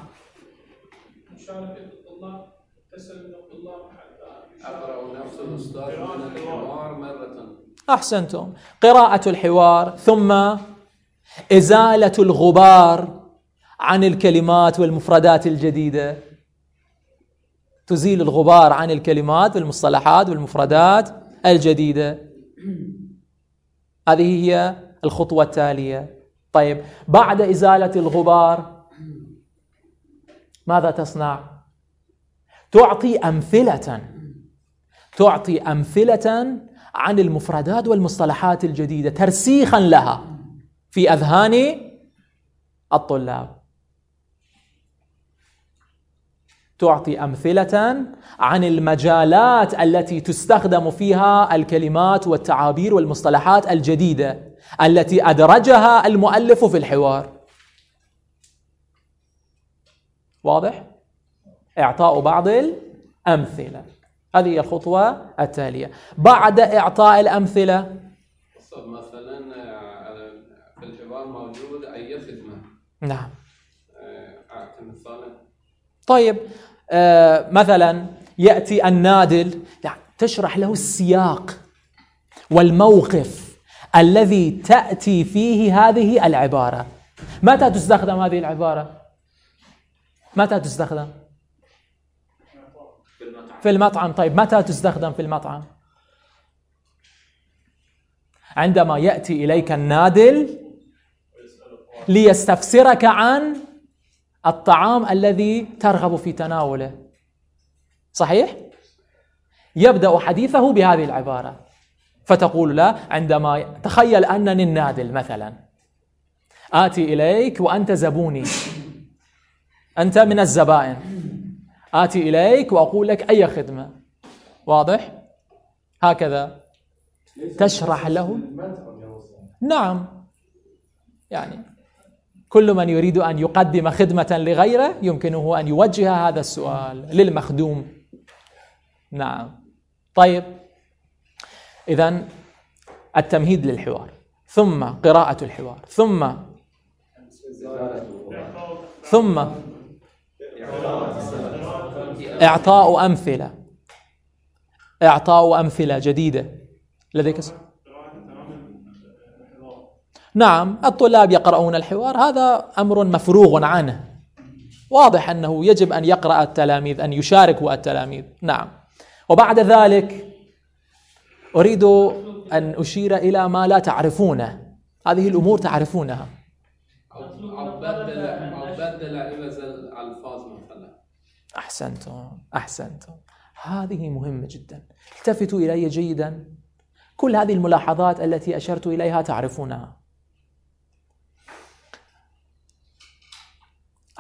أحسنتم. قراءة الحوار ثم إزالة الغبار. عن الكلمات والمفردات الجديدة. تزيل الغبار عن الكلمات والمصطلحات والمفردات الجديدة. هذه هي الخطوة التالية. طيب بعد إزالة الغبار ماذا تصنع؟ تعطي أمثلة. تعطي أمثلة عن المفردات والمصطلحات الجديدة ترسيخا لها في أذهان الطلاب. تعطي أمثلة عن المجالات التي تستخدم فيها الكلمات والتعابير والمصطلحات الجديدة التي أدرجها المؤلف في الحوار. واضح؟ إعطاء بعض الأمثلة. هذه هي الخطوة التالية. بعد إعطاء الأمثلة. مثلا آه، في الحوار موجود أي خدمة؟ نعم. آه، مثالا طيب آه مثلا يأتي النادل يعني تشرح له السياق والموقف الذي تأتي فيه هذه العبارة. متى تستخدم هذه العبارة؟ متى تستخدم؟ في المطعم في المطعم. طيب متى تستخدم في المطعم؟ عندما يأتي إليك النادل ليستفسرك عن الطعام الذي ترغب في تناوله. صحيح؟ يبدأ حديثه بهذه العبارة. فتقول له عندما تخيل أنني النادل مثلا. آتي إليك وأنت زبوني. أنت من الزبائن. آتي إليك وأقول لك أي خدمة. واضح؟ هكذا. تشرح له؟ نعم. يعني كل من يريد أن يقدم خدمة لغيره يمكنه أن يوجه هذا السؤال للمخدوم. نعم. طيب. اذا التمهيد للحوار. ثم قراءة الحوار. ثم ثم إعطاء أمثلة. إعطاء أمثلة جديدة. لديك سؤال؟ نعم الطلاب يقرؤون الحوار هذا أمر مفروغ عنه. واضح أنه يجب أن يقرأ التلاميذ أن يشاركوا التلاميذ. نعم. وبعد ذلك أريد أن أشير إلى ما لا تعرفونه. هذه الأمور تعرفونها. أحسنتم أحسنتم. هذه مهمة جدا. التفتوا إلي جيدا. كل هذه الملاحظات التي أشرت إليها تعرفونها.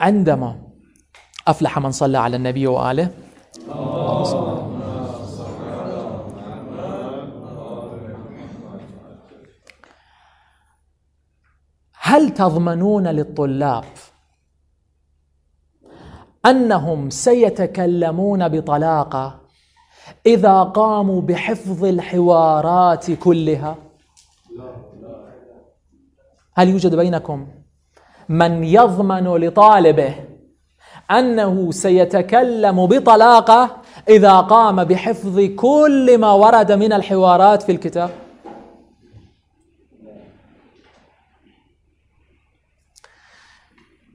عندما أفلح من صلى على النبي وآله. هل تضمنون للطلاب أنهم سيتكلمون بطلاقة إذا قاموا بحفظ الحوارات كلها؟ هل يوجد بينكم؟ من يضمن لطالبه أنه سيتكلم بطلاقة إذا قام بحفظ كل ما ورد من الحوارات في الكتاب.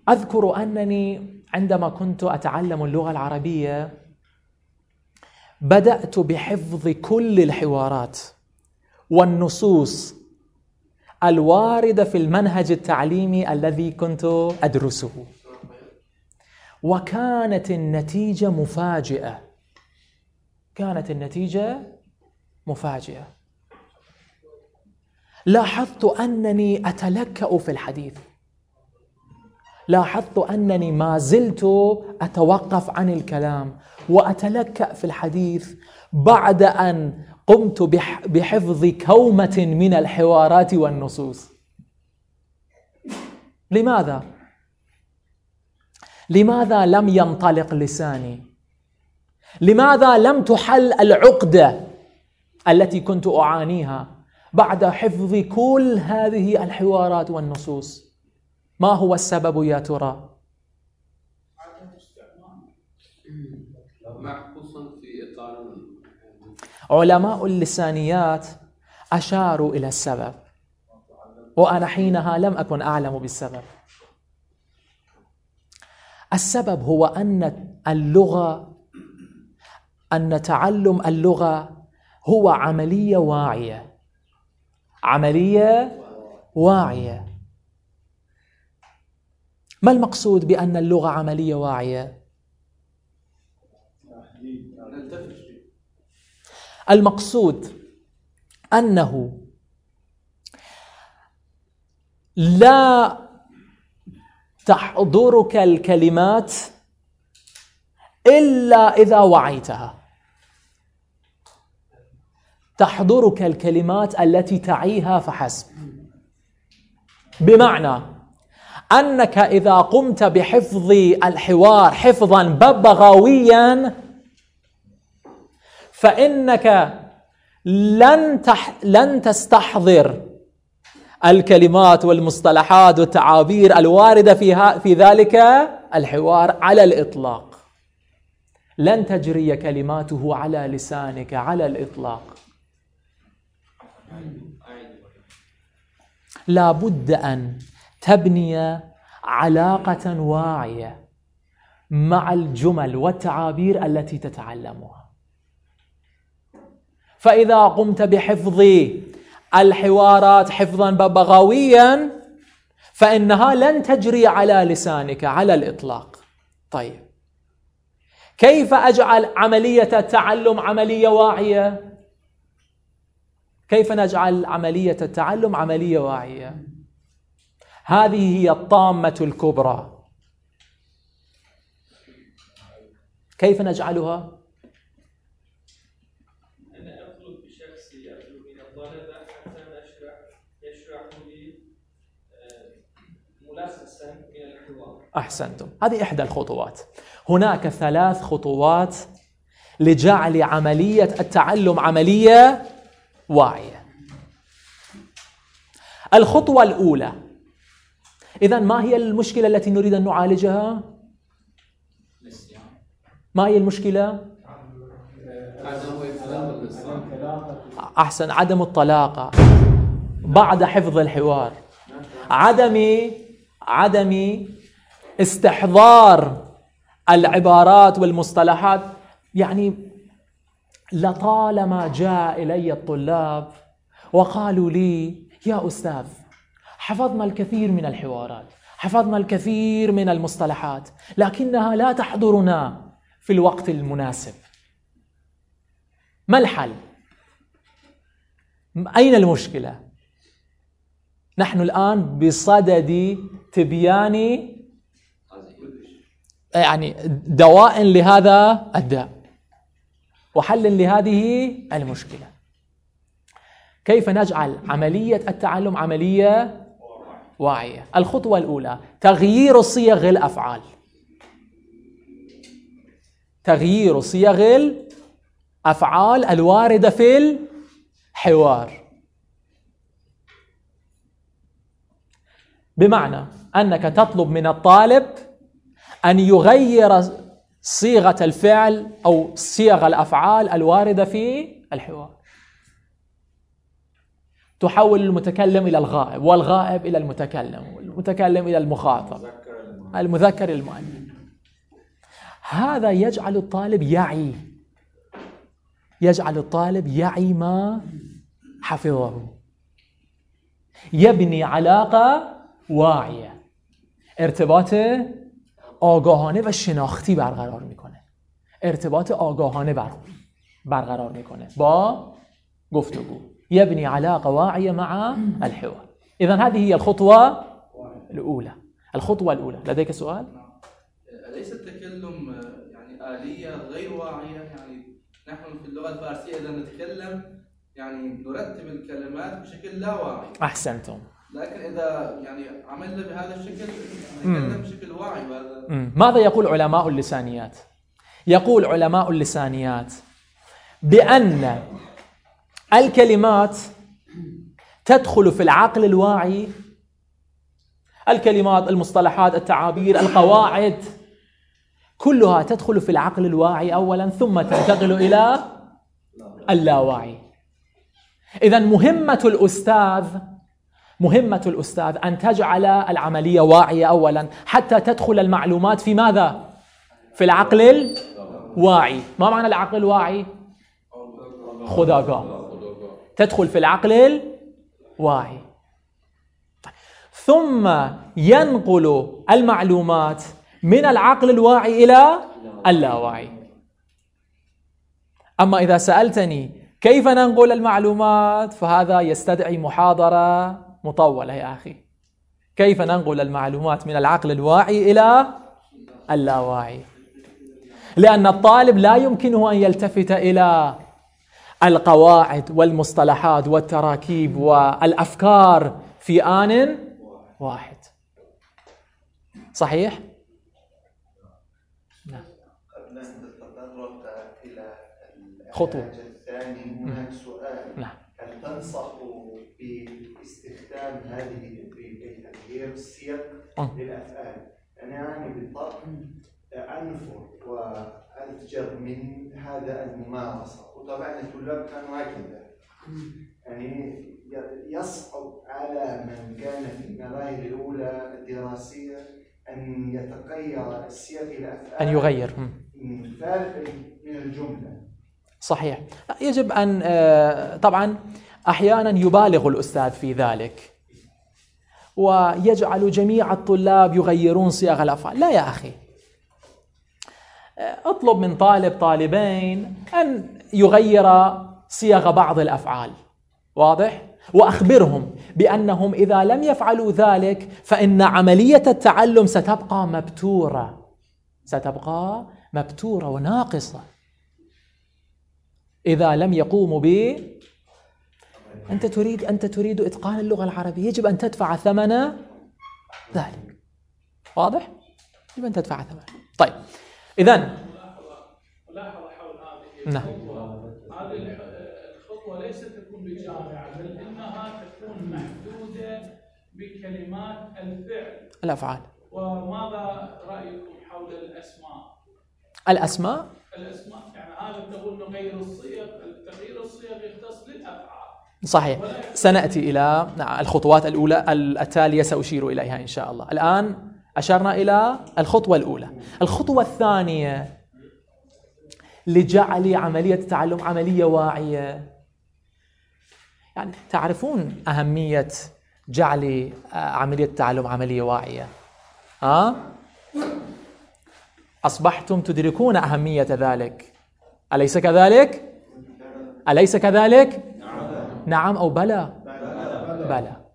أذكر أنني عندما كنت أتعلم اللغة العربية بدأت بحفظ كل الحوارات والنصوص الوارده في المنهج التعليمي الذي كنت أدرسه. وكانت النتيجة مفاجئة. كانت النتيجة مفاجئة. لاحظت أنني أتلكأ في الحديث. لاحظت أنني ما زلت أتوقف عن الكلام وأتلكأ في الحديث بعد أن قمت بحفظ كومة من الحوارات والنصوص. لماذا؟ لماذا لم ينطلق لساني؟ لماذا لم تحل العقدة التي كنت أعانيها بعد حفظ كل هذه الحوارات والنصوص؟ ما هو السبب يا ترى في اطار علماء اللسانيات أشاروا إلى السبب. وأنا حينها لم أكن أعلم بالسبب. السبب هو أن اللغة أن تعلم اللغة هو عملية واعية. عملية واعية. ما المقصود بأن اللغة عملية واعية؟ المقصود أنه لا تحضرك الكلمات إلا إذا وعيتها. تحضرك الكلمات التي تعيها فحسب. بمعنى أنك إذا قمت بحفظ الحوار حفظا ببغاويا فإنك لن تح لن تستحضر الكلمات والمصطلحات والتعابير الواردة في في ذلك الحوار على الإطلاق. لن تجري كلماته على لسانك على الإطلاق. لا بد أن تبني علاقة واعية مع الجمل والتعابير التي تتعلمها. فإذا قمت بحفظ الحوارات حفظا ببغاويا فإنها لن تجري على لسانك على الإطلاق طيب كيف أجعل عملية التعلم عملية واعية؟ كيف نجعل عملية التعلم عملية واعية؟ هذه هي الطامة الكبرى كيف نجعلها؟ أنا أطلب بشخصي أطلب من الطلبة حتى نشرح يشرح لي آه، ملخصا من الحوار أحسنتم. هذه إحدى الخطوات. هناك ثلاث خطوات لجعل عملية التعلم عملية واعية. الخطوة الأولى. إذا ما هي المشكلة التي نريد أن نعالجها؟ ما هي المشكلة؟ أحسن عدم الطلاقة بعد حفظ الحوار. عدم عدم استحضار العبارات والمصطلحات. يعني لطالما جاء إلي الطلاب وقالوا لي يا أستاذ حفظنا الكثير من الحوارات حفظنا الكثير من المصطلحات لكنها لا تحضرنا في الوقت المناسب. ما الحل؟ أين المشكلة؟ نحن الآن بصدد تبيان يعني دواء لهذا الداء. وحل لهذه المشكلة. كيف نجعل عملية التعلم عملية واعية؟ الخطوة الأولى تغيير صيغ الأفعال. تغيير صيغ الأفعال الواردة في الحوار. بمعنى أنك تطلب من الطالب أن يغير صيغة الفعل أو صيغ الأفعال الواردة في الحوار. تحول المتكلم إلى الغائب والغائب إلى المتكلم والمتكلم إلى المخاطب. المذكر المؤنث هذا يجعل الطالب يعي. يجعل الطالب يعي ما حفظه. يبني علاقة واعیه ارتباط آگاهانه و شناختی برقرار میکنه. ارتباط آگاهانه بر برقرار میکنه. با گفتگو. يبني علاقة واعية مع الحوار. إذا هذه هي الخطوة الأولى. الخطوة الأولى. لديك سؤال؟ أليس التكلم يعني آلية غير واعية. يعني نحن في اللغة الفارسية إذا نتكلم يعني نرتب الكلمات بشكل لا واعي. أحسنتم. لكن إذا يعني عملنا بهذا الشكل نتكلم بشكل واعي وهذا. ماذا يقول علماء اللسانيات؟ يقول علماء اللسانيات بأن الكلمات تدخل في العقل الواعي الكلمات المصطلحات التعابير القواعد كلها تدخل في العقل الواعي اولا ثم تنتقل إلى اللاواعي. اذا مهمة الأستاذ مهمة الأستاذ أن تجعل العملية واعية أولا حتى تدخل المعلومات في ماذا؟ في العقل الواعي ما معنى العقل الواعي؟ خداقة تدخل في العقل الواعي ثم ينقل المعلومات من العقل الواعي إلى اللاواعي أما إذا سألتني كيف ننقل المعلومات فهذا يستدعي محاضرة مطولة يا أخي. كيف ننقل المعلومات من العقل الواعي إلى اللاواعي؟ لأن الطالب لا يمكنه أن يلتفت إلى القواعد والمصطلحات والتراكيب والأفكار في آن واحد. صحيح؟ نعم. خطوة. الثاني هناك سؤال. نعم. هل تنصح باستخدام هذه بتغيير السياق للأفعال. أنا يعني بالضبط أنفر وأتجر من هذا الممارسة. وطبعا الطلاب كانوا هكذا يعني يصعب على من كان في المراحل الأولى الدراسية أن يتغير السياق إلى أفعال أن يغير. من فارق من الجملة. صحيح. يجب أن آه، طبعا أحيانا يبالغ الأستاذ في ذلك. ويجعل جميع الطلاب يغيرون صيغ الأفعال. لا يا أخي. أطلب من طالب طالبين أن يغير صيغ بعض الأفعال. واضح؟ وأخبرهم بأنهم إذا لم يفعلوا ذلك فإن عملية التعلم ستبقى مبتورة. ستبقى مبتورة وناقصة. إذا لم يقوموا ب أنت تريد أنت تريد إتقان اللغة العربية. يجب أن تدفع ثمن ذلك. واضح؟ يجب أن تدفع ثمن. طيب. إذا ملاحظة حول هذه نعم. هذه الخطوة ليست تكون بجامعة بل إنها تكون محدودة بكلمات الفعل. الأفعال. وماذا رأيكم حول الأسماء؟ الأسماء. الأسماء يعني هذا تقول نغير الصيغ تغيير الصيغ يختص للأفعال. صحيح سنأتي إلى الخطوات الأولى التالية سأشير إليها إن شاء الله الآن أشرنا إلى الخطوة الأولى الخطوة الثانية لجعل عملية التعلم عملية واعية يعني تعرفون أهمية جعل عملية التعلم عملية واعية ها؟ أصبحتم تدركون أهمية ذلك أليس كذلك؟ أليس كذلك؟ نعم أو بلى؟ بلى.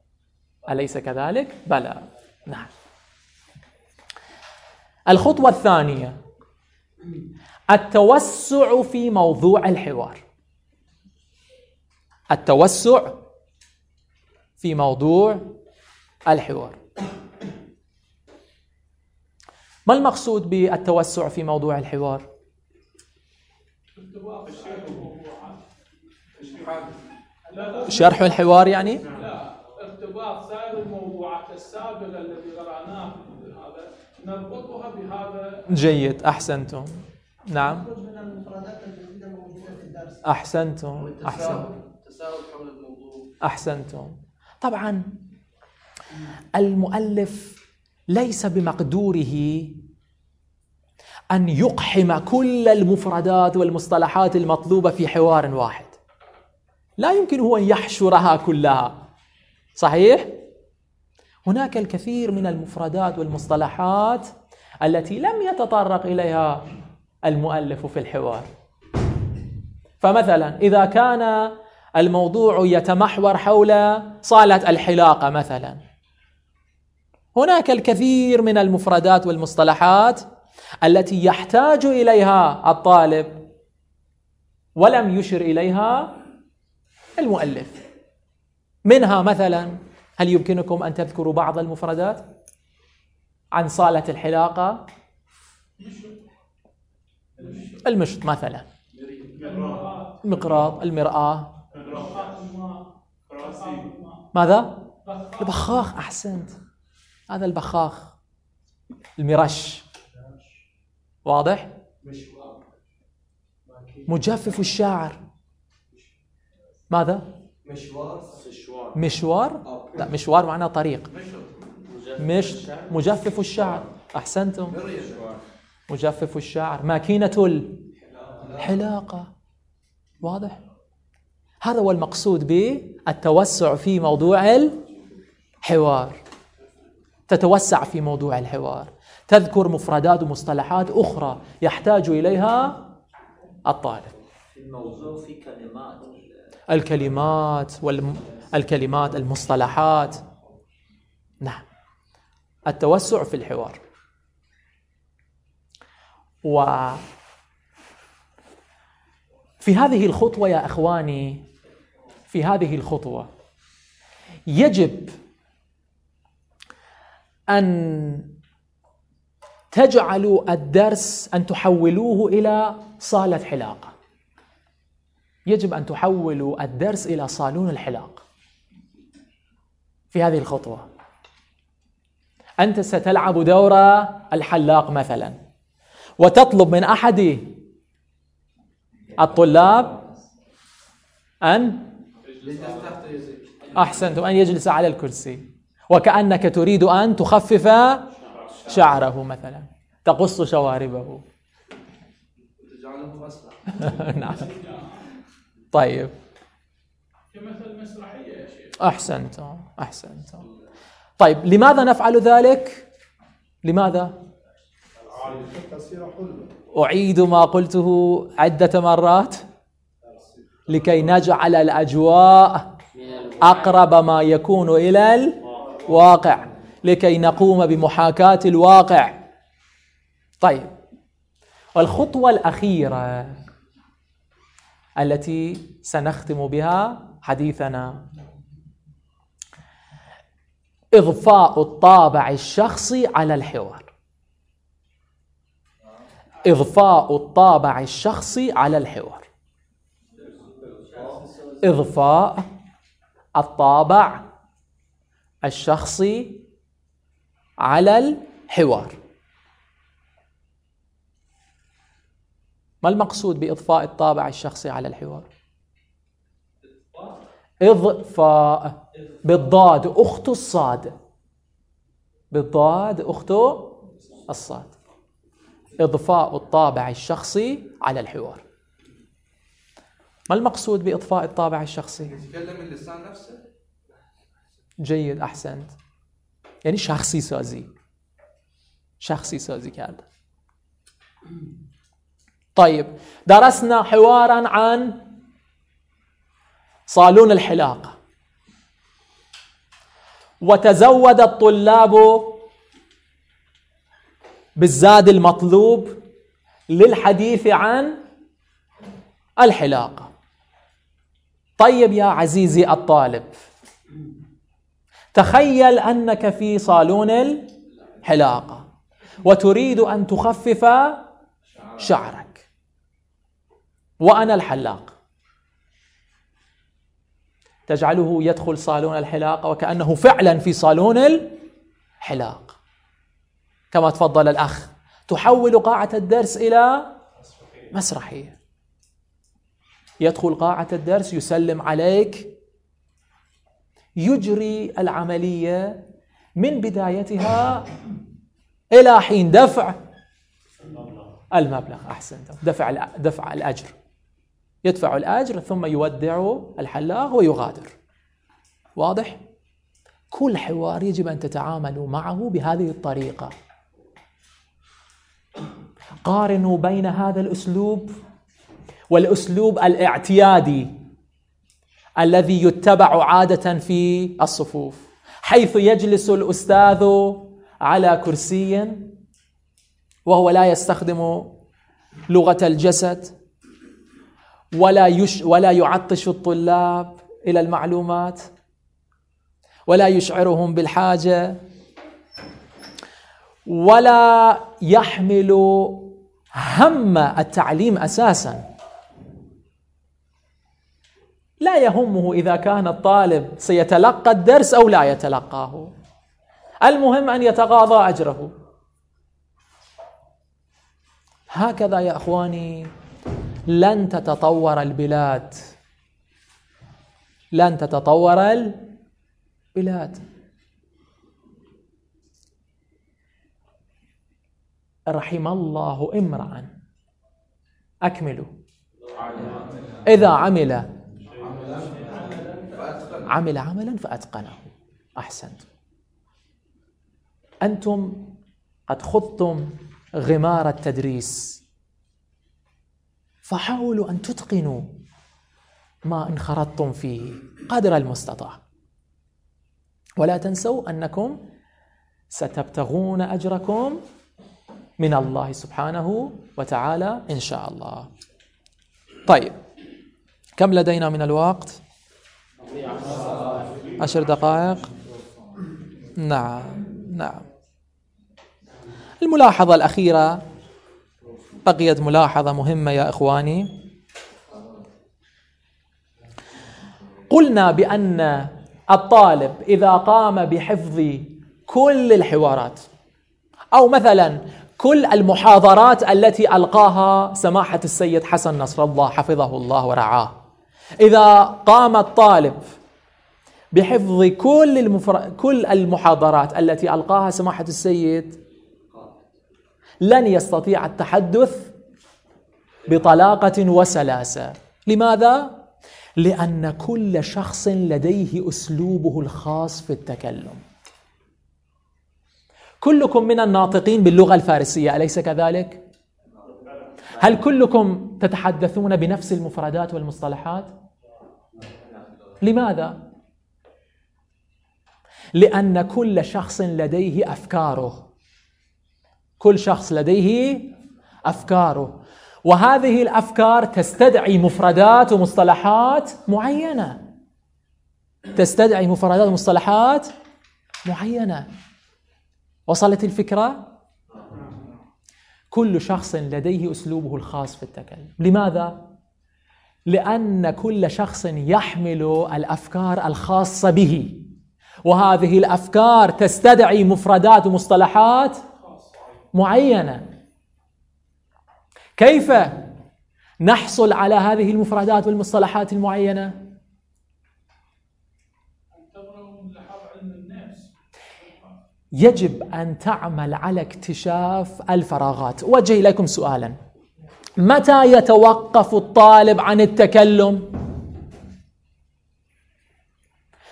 أليس كذلك؟ بلى. نعم. الخطوة الثانية. التوسع في موضوع الحوار. التوسع في موضوع الحوار. ما المقصود بالتوسع في موضوع الحوار؟ شرح الحوار يعني؟ لا ارتباط سائر الموضوعات السابقة التي قرأناها هذا. نربطها بهذا. جيد أحسنتم. نعم. من المفردات الجديدة الموجودة في الدرس. أحسنتم. أحسنتم تساؤل حول الموضوع. أحسنتم. طبعا المؤلف ليس بمقدوره أن يقحم كل المفردات والمصطلحات المطلوبة في حوار واحد. لا يمكنه أن يحشرها كلها صحيح؟ هناك الكثير من المفردات والمصطلحات التي لم يتطرق إليها المؤلف في الحوار فمثلا إذا كان الموضوع يتمحور حول صالة الحلاقة مثلا هناك الكثير من المفردات والمصطلحات التي يحتاج إليها الطالب ولم يشر إليها المؤلف. منها مثلا هل يمكنكم أن تذكروا بعض المفردات؟ عن صالة الحلاقة. المشط مثلا. مقراض المرآة. ماذا؟ البخاخ أحسنت. هذا البخاخ. المرش. واضح؟ مجفف الشاعر. ماذا؟ مشوار. مشوار. لا مشوار معناه طريق. مش مجفف الشعر. أحسنتم. مجفف الشعر. ماكينة الحلاقة واضح؟ هذا هو المقصود بالتوسع في موضوع الحوار تتوسع في موضوع الحوار. تذكر مفردات ومصطلحات أخرى يحتاج إليها الطالب. في الموضوع في كلمات. الكلمات والكلمات المصطلحات. نعم. التوسع في الحوار. و في هذه الخطوة يا إخواني في هذه الخطوة يجب أن تجعلوا الدرس أن تحولوه إلى صالة حلاقة. يجب أن تحولوا الدرس إلى صالون الحلاق. في هذه الخطوة. أنت ستلعب دور الحلاق مثلا. وتطلب من أحد الطلاب أن أحسنتم أن يجلس على الكرسي. وكأنك تريد أن تخفف شعره مثلا. تقص شواربه. نعم. طيب. كمثل مسرحية يا شيخ. أحسنتم أحسنتم طيب لماذا نفعل ذلك؟ لماذا؟ أعيد ما قلته عدة مرات. لكي نجعل الأجواء أقرب ما يكون إلى الواقع. لكي نقوم بمحاكاة الواقع. طيب والخطوة الأخيرة. التي سنختم بها حديثنا. إضفاء الطابع الشخصي على الحوار. إضفاء الطابع الشخصي على الحوار. إضفاء الطابع الشخصي على الحوار. ما المقصود بإضفاء الطابع الشخصي على الحوار؟ إضفاء بالضاد أخت الصاد. بالضاد أخت الصاد. إضفاء الطابع الشخصي على الحوار. ما المقصود بإضفاء الطابع الشخصي؟ يتكلم اللسان نفسه؟ جيد أحسنت. يعني شخصی سازی شخصی سازی کرده. طيب درسنا حوارا عن صالون الحلاقة. وتزود الطلاب بالزاد المطلوب للحديث عن الحلاقة. طيب يا عزيزي الطالب تخيل أنك في صالون الحلاقة وتريد أن تخفف شعرك. وأنا الحلاق. تجعله يدخل صالون الحلاقة وكأنه فعلا في صالون الحلاق. كما تفضل الأخ تحول قاعة الدرس إلى مسرحية. يدخل قاعة الدرس يسلم عليك. يجري العملية من بدايتها إلى حين دفع المبلغ. أحسنت دفع دفع الأجر. يدفع الأجر ثم يودع الحلاق ويغادر واضح؟ كل حوار يجب أن تتعاملوا معه بهذه الطريقة قارنوا بين هذا الأسلوب والأسلوب الاعتيادي الذي يتبع عادة في الصفوف حيث يجلس الأستاذ على كرسي وهو لا يستخدم لغة الجسد ولا يش ولا يعطش الطلاب إلى المعلومات ولا يشعرهم بالحاجة ولا يحمل هم التعليم أساسا. لا يهمه إذا كان الطالب سيتلقى الدرس أو لا يتلقاه. المهم أن يتقاضى أجره. هكذا يا أخواني لن تتطور البلاد. لن تتطور البلاد. رحم الله امرا. أكملوا. إذا عمل. عمل عملا فأتقنه. أحسنت. أنتم قد خضتم غمار التدريس. فحاولوا أن تتقنوا ما انخرطتم فيه قدر المستطاع ولا تنسوا أنكم ستبتغون أجركم من الله سبحانه وتعالى إن شاء الله. طيب كم لدينا من الوقت؟ عشر دقائق نعم نعم الملاحظة الأخيرة بقيت ملاحظة مهمة يا إخواني. قلنا بأن الطالب إذا قام بحفظ كل الحوارات أو مثلا كل المحاضرات التي ألقاها سماحة السيد حسن نصر الله حفظه الله ورعاه. إذا قام الطالب بحفظ كل المفر... كل المحاضرات التي ألقاها سماحة السيد لن يستطيع التحدث بطلاقة وسلاسة لماذا؟ لأن كل شخص لديه أسلوبه الخاص في التكلم كلكم من الناطقين باللغة الفارسية أليس كذلك؟ هل كلكم تتحدثون بنفس المفردات والمصطلحات؟ لماذا؟ لأن كل شخص لديه أفكاره كل شخص لديه أفكاره. وهذه الأفكار تستدعي مفردات ومصطلحات معينة. تستدعي مفردات ومصطلحات معينة. وصلت الفكرة؟ كل شخص لديه أسلوبه الخاص في التكلم. لماذا؟ لأن كل شخص يحمل الأفكار الخاصة به. وهذه الأفكار تستدعي مفردات ومصطلحات معينة. كيف نحصل على هذه المفردات والمصطلحات المعينة؟ يجب أن تعمل على اكتشاف الفراغات. وجه إليكم سؤالا. متى يتوقف الطالب عن التكلم؟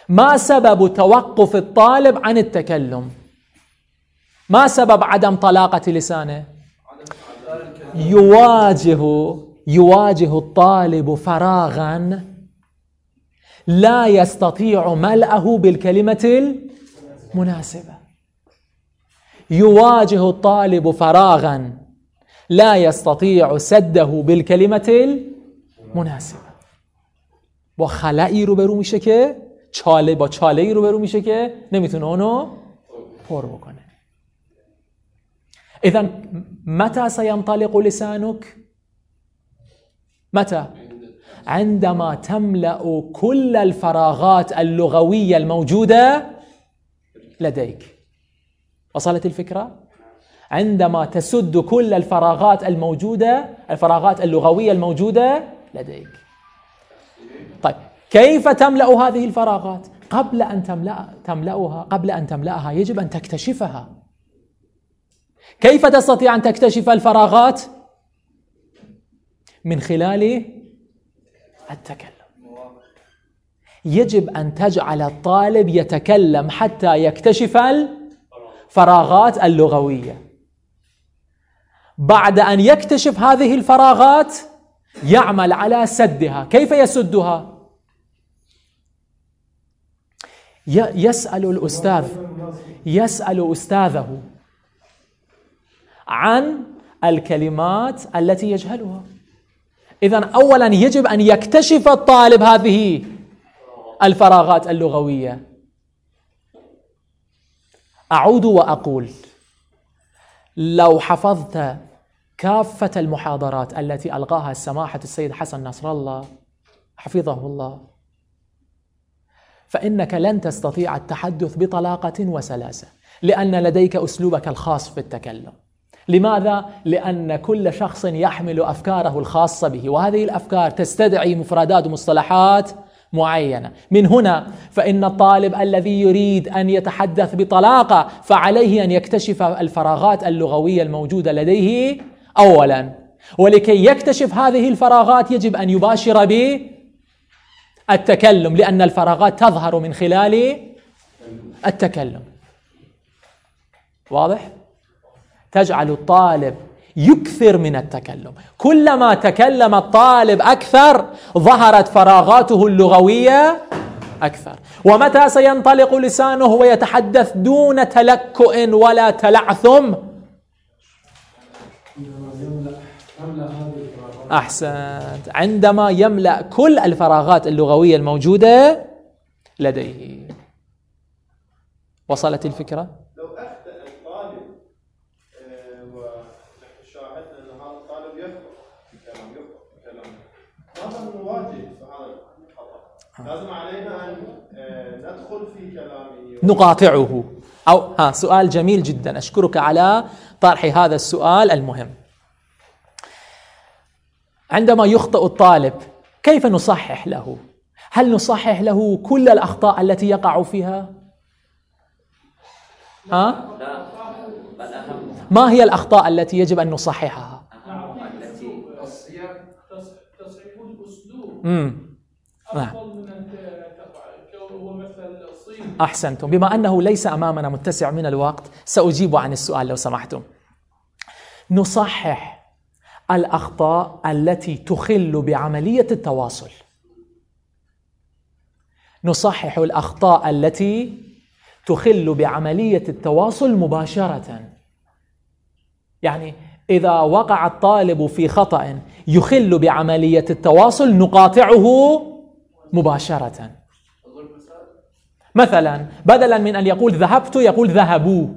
ما سبب توقف الطالب عن التكلم؟ ما سبب عدم طلاقة لسانه؟ يواجه يواجه الطالب فراغا لا يستطيع ملأه بالكلمة المناسبة. يواجه الطالب فراغا لا يستطيع سده بالكلمة المناسبة. با خلایی رو برو میشه که چاله با چاله ای رو برو میشه که نمیتونه اونو پر بکنه. اذا متى سينطلق لسانك؟ متى؟ عندما تملأ كل الفراغات اللغوية الموجودة لديك. وصلت الفكرة؟ عندما تسد كل الفراغات الموجودة الفراغات اللغوية الموجودة لديك. طيب كيف تملأ هذه الفراغات؟ قبل أن تملا تملاها قبل أن تملأها يجب أن تكتشفها. كيف تستطيع أن تكتشف الفراغات؟ من خلال التكلم. يجب أن تجعل الطالب يتكلم حتى يكتشف الفراغات اللغوية. بعد أن يكتشف هذه الفراغات يعمل على سدها. كيف يسدها؟ يسأل الأستاذ. يسأل أستاذه. عن الكلمات التي يجهلها. اذا اولا يجب أن يكتشف الطالب هذه الفراغات اللغوية. أعود وأقول لو حفظت كافة المحاضرات التي ألقاها سماحة السيد حسن نصر الله حفظه الله فإنك لن تستطيع التحدث بطلاقة وسلاسة لأن لديك أسلوبك الخاص في التكلم. لماذا؟ لأن كل شخص يحمل أفكاره الخاصة به وهذه الأفكار تستدعي مفردات ومصطلحات معينة من هنا فإن الطالب الذي يريد أن يتحدث بطلاقة فعليه أن يكتشف الفراغات اللغوية الموجودة لديه أولا ولكي يكتشف هذه الفراغات يجب أن يباشر بالتكلم لأن الفراغات تظهر من خلال التكلم واضح؟ تجعل الطالب يكثر من التكلم. كلما تكلم الطالب أكثر ظهرت فراغاته اللغوية أكثر. ومتى سينطلق لسانه ويتحدث دون تلكؤ ولا تلعثم؟ أحسنت. عندما يملأ كل الفراغات اللغوية الموجودة لديه. وصلت الفكرة؟ لازم علينا أن آه، ندخل في كلامه. نقاطعه. أو ها سؤال جميل جدا. أشكرك على طرح هذا السؤال المهم. عندما يخطئ الطالب كيف نصحح له؟ هل نصحح له كل الأخطاء التي يقع فيها؟ ها؟ ما هي الأخطاء التي يجب أن نصححها؟ تصحيح الأسلوب. نعم أحسنتم. بما أنه ليس أمامنا متسع من الوقت سأجيب عن السؤال لو سمحتم. نصحح الأخطاء التي تخل بعملية التواصل. نصحح الأخطاء التي تخل بعملية التواصل مباشرة. يعني إذا وقع الطالب في خطأ يخل بعملية التواصل نقاطعه مباشرة. مثلا بدلا من أن يقول ذهبت يقول ذهبوا.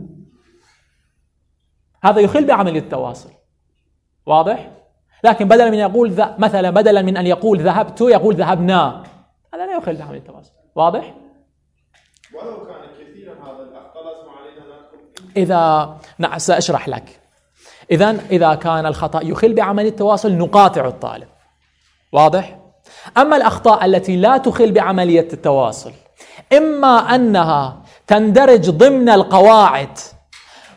هذا يخل بعملية التواصل. واضح؟ لكن بدلا من يقول ذ... مثلا بدلا من أن يقول ذهبت يقول ذهبنا. هذا لا يخل بعملية التواصل. واضح؟ ولو كان كثيرا هذا الأخطاء لازم علينا إذا نعم سأشرح لك. إذا إذا كان الخطأ يخل بعملية التواصل نقاطع الطالب. واضح؟ أما الأخطاء التي لا تخل بعملية التواصل إما أنها تندرج ضمن القواعد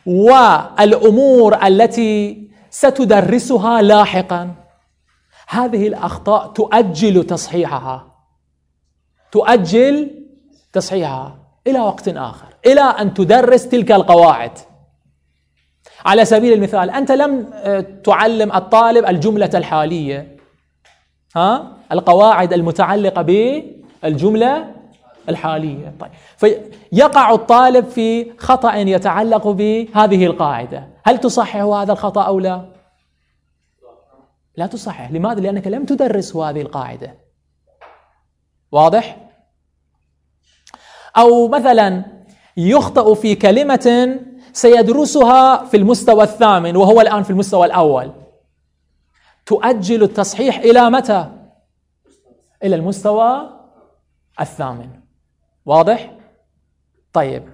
والأمور التي ستدرسها لاحقا. هذه الأخطاء تؤجل تصحيحها. تؤجل تصحيحها إلى وقت آخر إلى أن تدرس تلك القواعد. على سبيل المثال أنت لم آه، تعلم الطالب الجملة الحالية. ها؟ القواعد المتعلقة بالجملة الحالية طيب فيقع الطالب في خطأ يتعلق بهذه القاعدة هل تصحح هذا الخطأ أو لا؟ لا تصحح لماذا؟ لأنك لم تدرس هذه القاعدة واضح؟ أو مثلا يخطأ في كلمة سيدرسها في المستوى الثامن وهو الآن في المستوى الأول تؤجل التصحيح إلى متى؟ إلى المستوى الثامن واضح؟ طيب.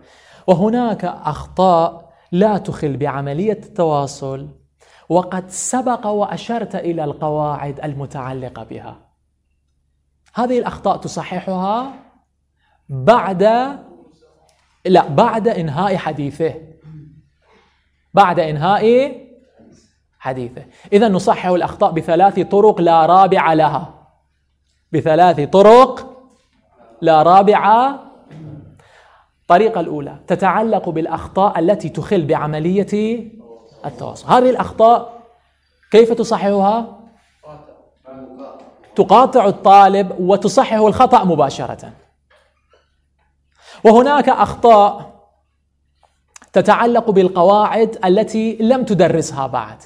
وهناك أخطاء لا تخل بعملية التواصل وقد سبق وأشرت إلى القواعد المتعلقة بها. هذه الأخطاء تصححها بعد لا بعد إنهاء حديثه. بعد إنهاء حديثه. إذا نصحح الأخطاء بثلاث طرق لا رابع لها. بثلاث طرق لا رابع الطريقة الأولى. تتعلق بالأخطاء التي تخل بعملية التواصل. هذه الأخطاء كيف تصححها؟ تقاطع الطالب وتصحح الخطأ مباشرة. وهناك أخطاء تتعلق بالقواعد التي لم تدرسها بعد.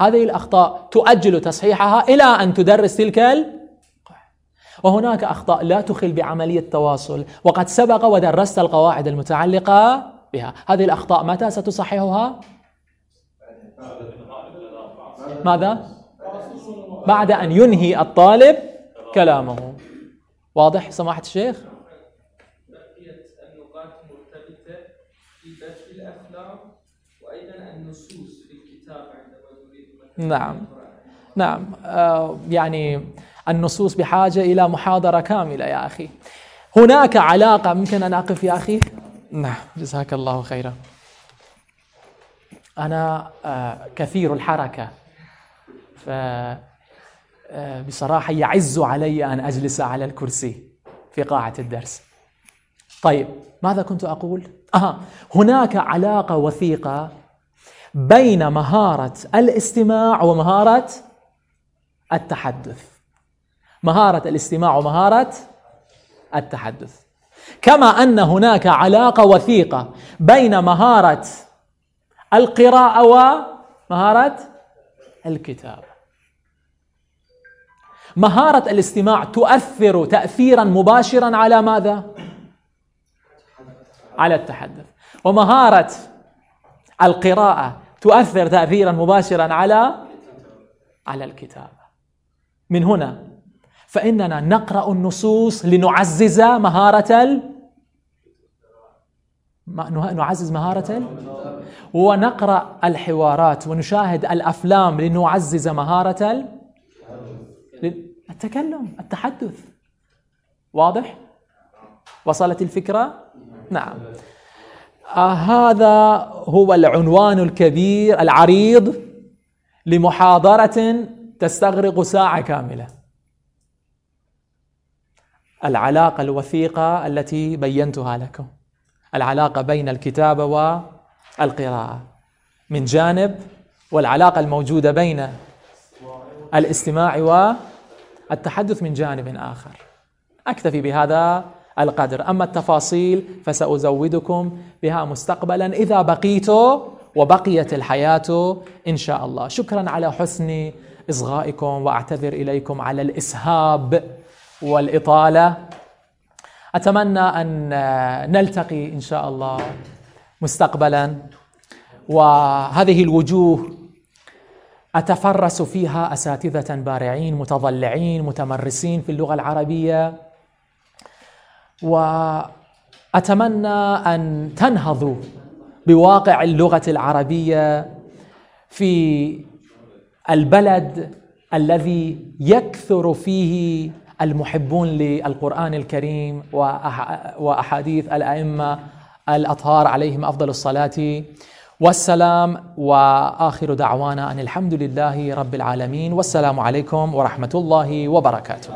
هذه الأخطاء تؤجل تصحيحها إلى أن تدرس تلك وهناك أخطاء لا تخل بعملية التواصل وقد سبق ودرست القواعد المتعلقة بها هذه الأخطاء متى ستصححها؟ ماذا؟ بعد أن ينهي الطالب كلامه واضح سماحة الشيخ؟ في عندما نعم نعم آه يعني النصوص بحاجة إلى محاضرة كاملة يا أخي. هناك علاقة ممكن أن أقف يا أخي؟ نعم جزاك الله خيرا. أنا آه، كثير الحركة. ف آه، بصراحة يعز علي أن أجلس على الكرسي في قاعة الدرس. طيب ماذا كنت أقول؟ أها هناك علاقة وثيقة بين مهارة الاستماع ومهارة التحدث. مهارة الاستماع ومهارة التحدث. كما أن هناك علاقة وثيقة بين مهارة القراءة ومهارة الكتابة. مهارة الاستماع تؤثر تأثيرا مباشرا على ماذا؟ على التحدث. ومهارة القراءة تؤثر تأثيرا مباشرا على على الكتابة. من هنا فإننا نقرأ النصوص لنعزز مهارة ال... نعزز مهارة. ونقرأ الحوارات ونشاهد الأفلام لنعزز مهارة ال... التكلم التحدث واضح؟ وصلت الفكرة؟ نعم آه هذا هو العنوان الكبير العريض لمحاضرة تستغرق ساعة كاملة العلاقة الوثيقة التي بينتها لكم. العلاقة بين الكتابة والقراءة. من جانب والعلاقة الموجودة بين الاستماع والتحدث من جانب آخر. أكتفي بهذا القدر. أما التفاصيل فسأزودكم بها مستقبلا إذا بقيت وبقيت الحياة إن شاء الله. شكرا على حسن إصغائكم وأعتذر إليكم على الإسهاب. والإطالة. أتمنى أن نلتقي إن شاء الله مستقبلا. وهذه الوجوه أتفرس فيها أساتذة بارعين متضلعين متمرسين في اللغة العربية. وأتمنى أن تنهضوا بواقع اللغة العربية في البلد الذي يكثر فيه المحبون للقرآن الكريم وأحاديث الأئمة الأطهار عليهم أفضل الصلاة. والسلام وآخر دعوانا أن الحمد لله رب العالمين. والسلام عليكم ورحمة الله وبركاته.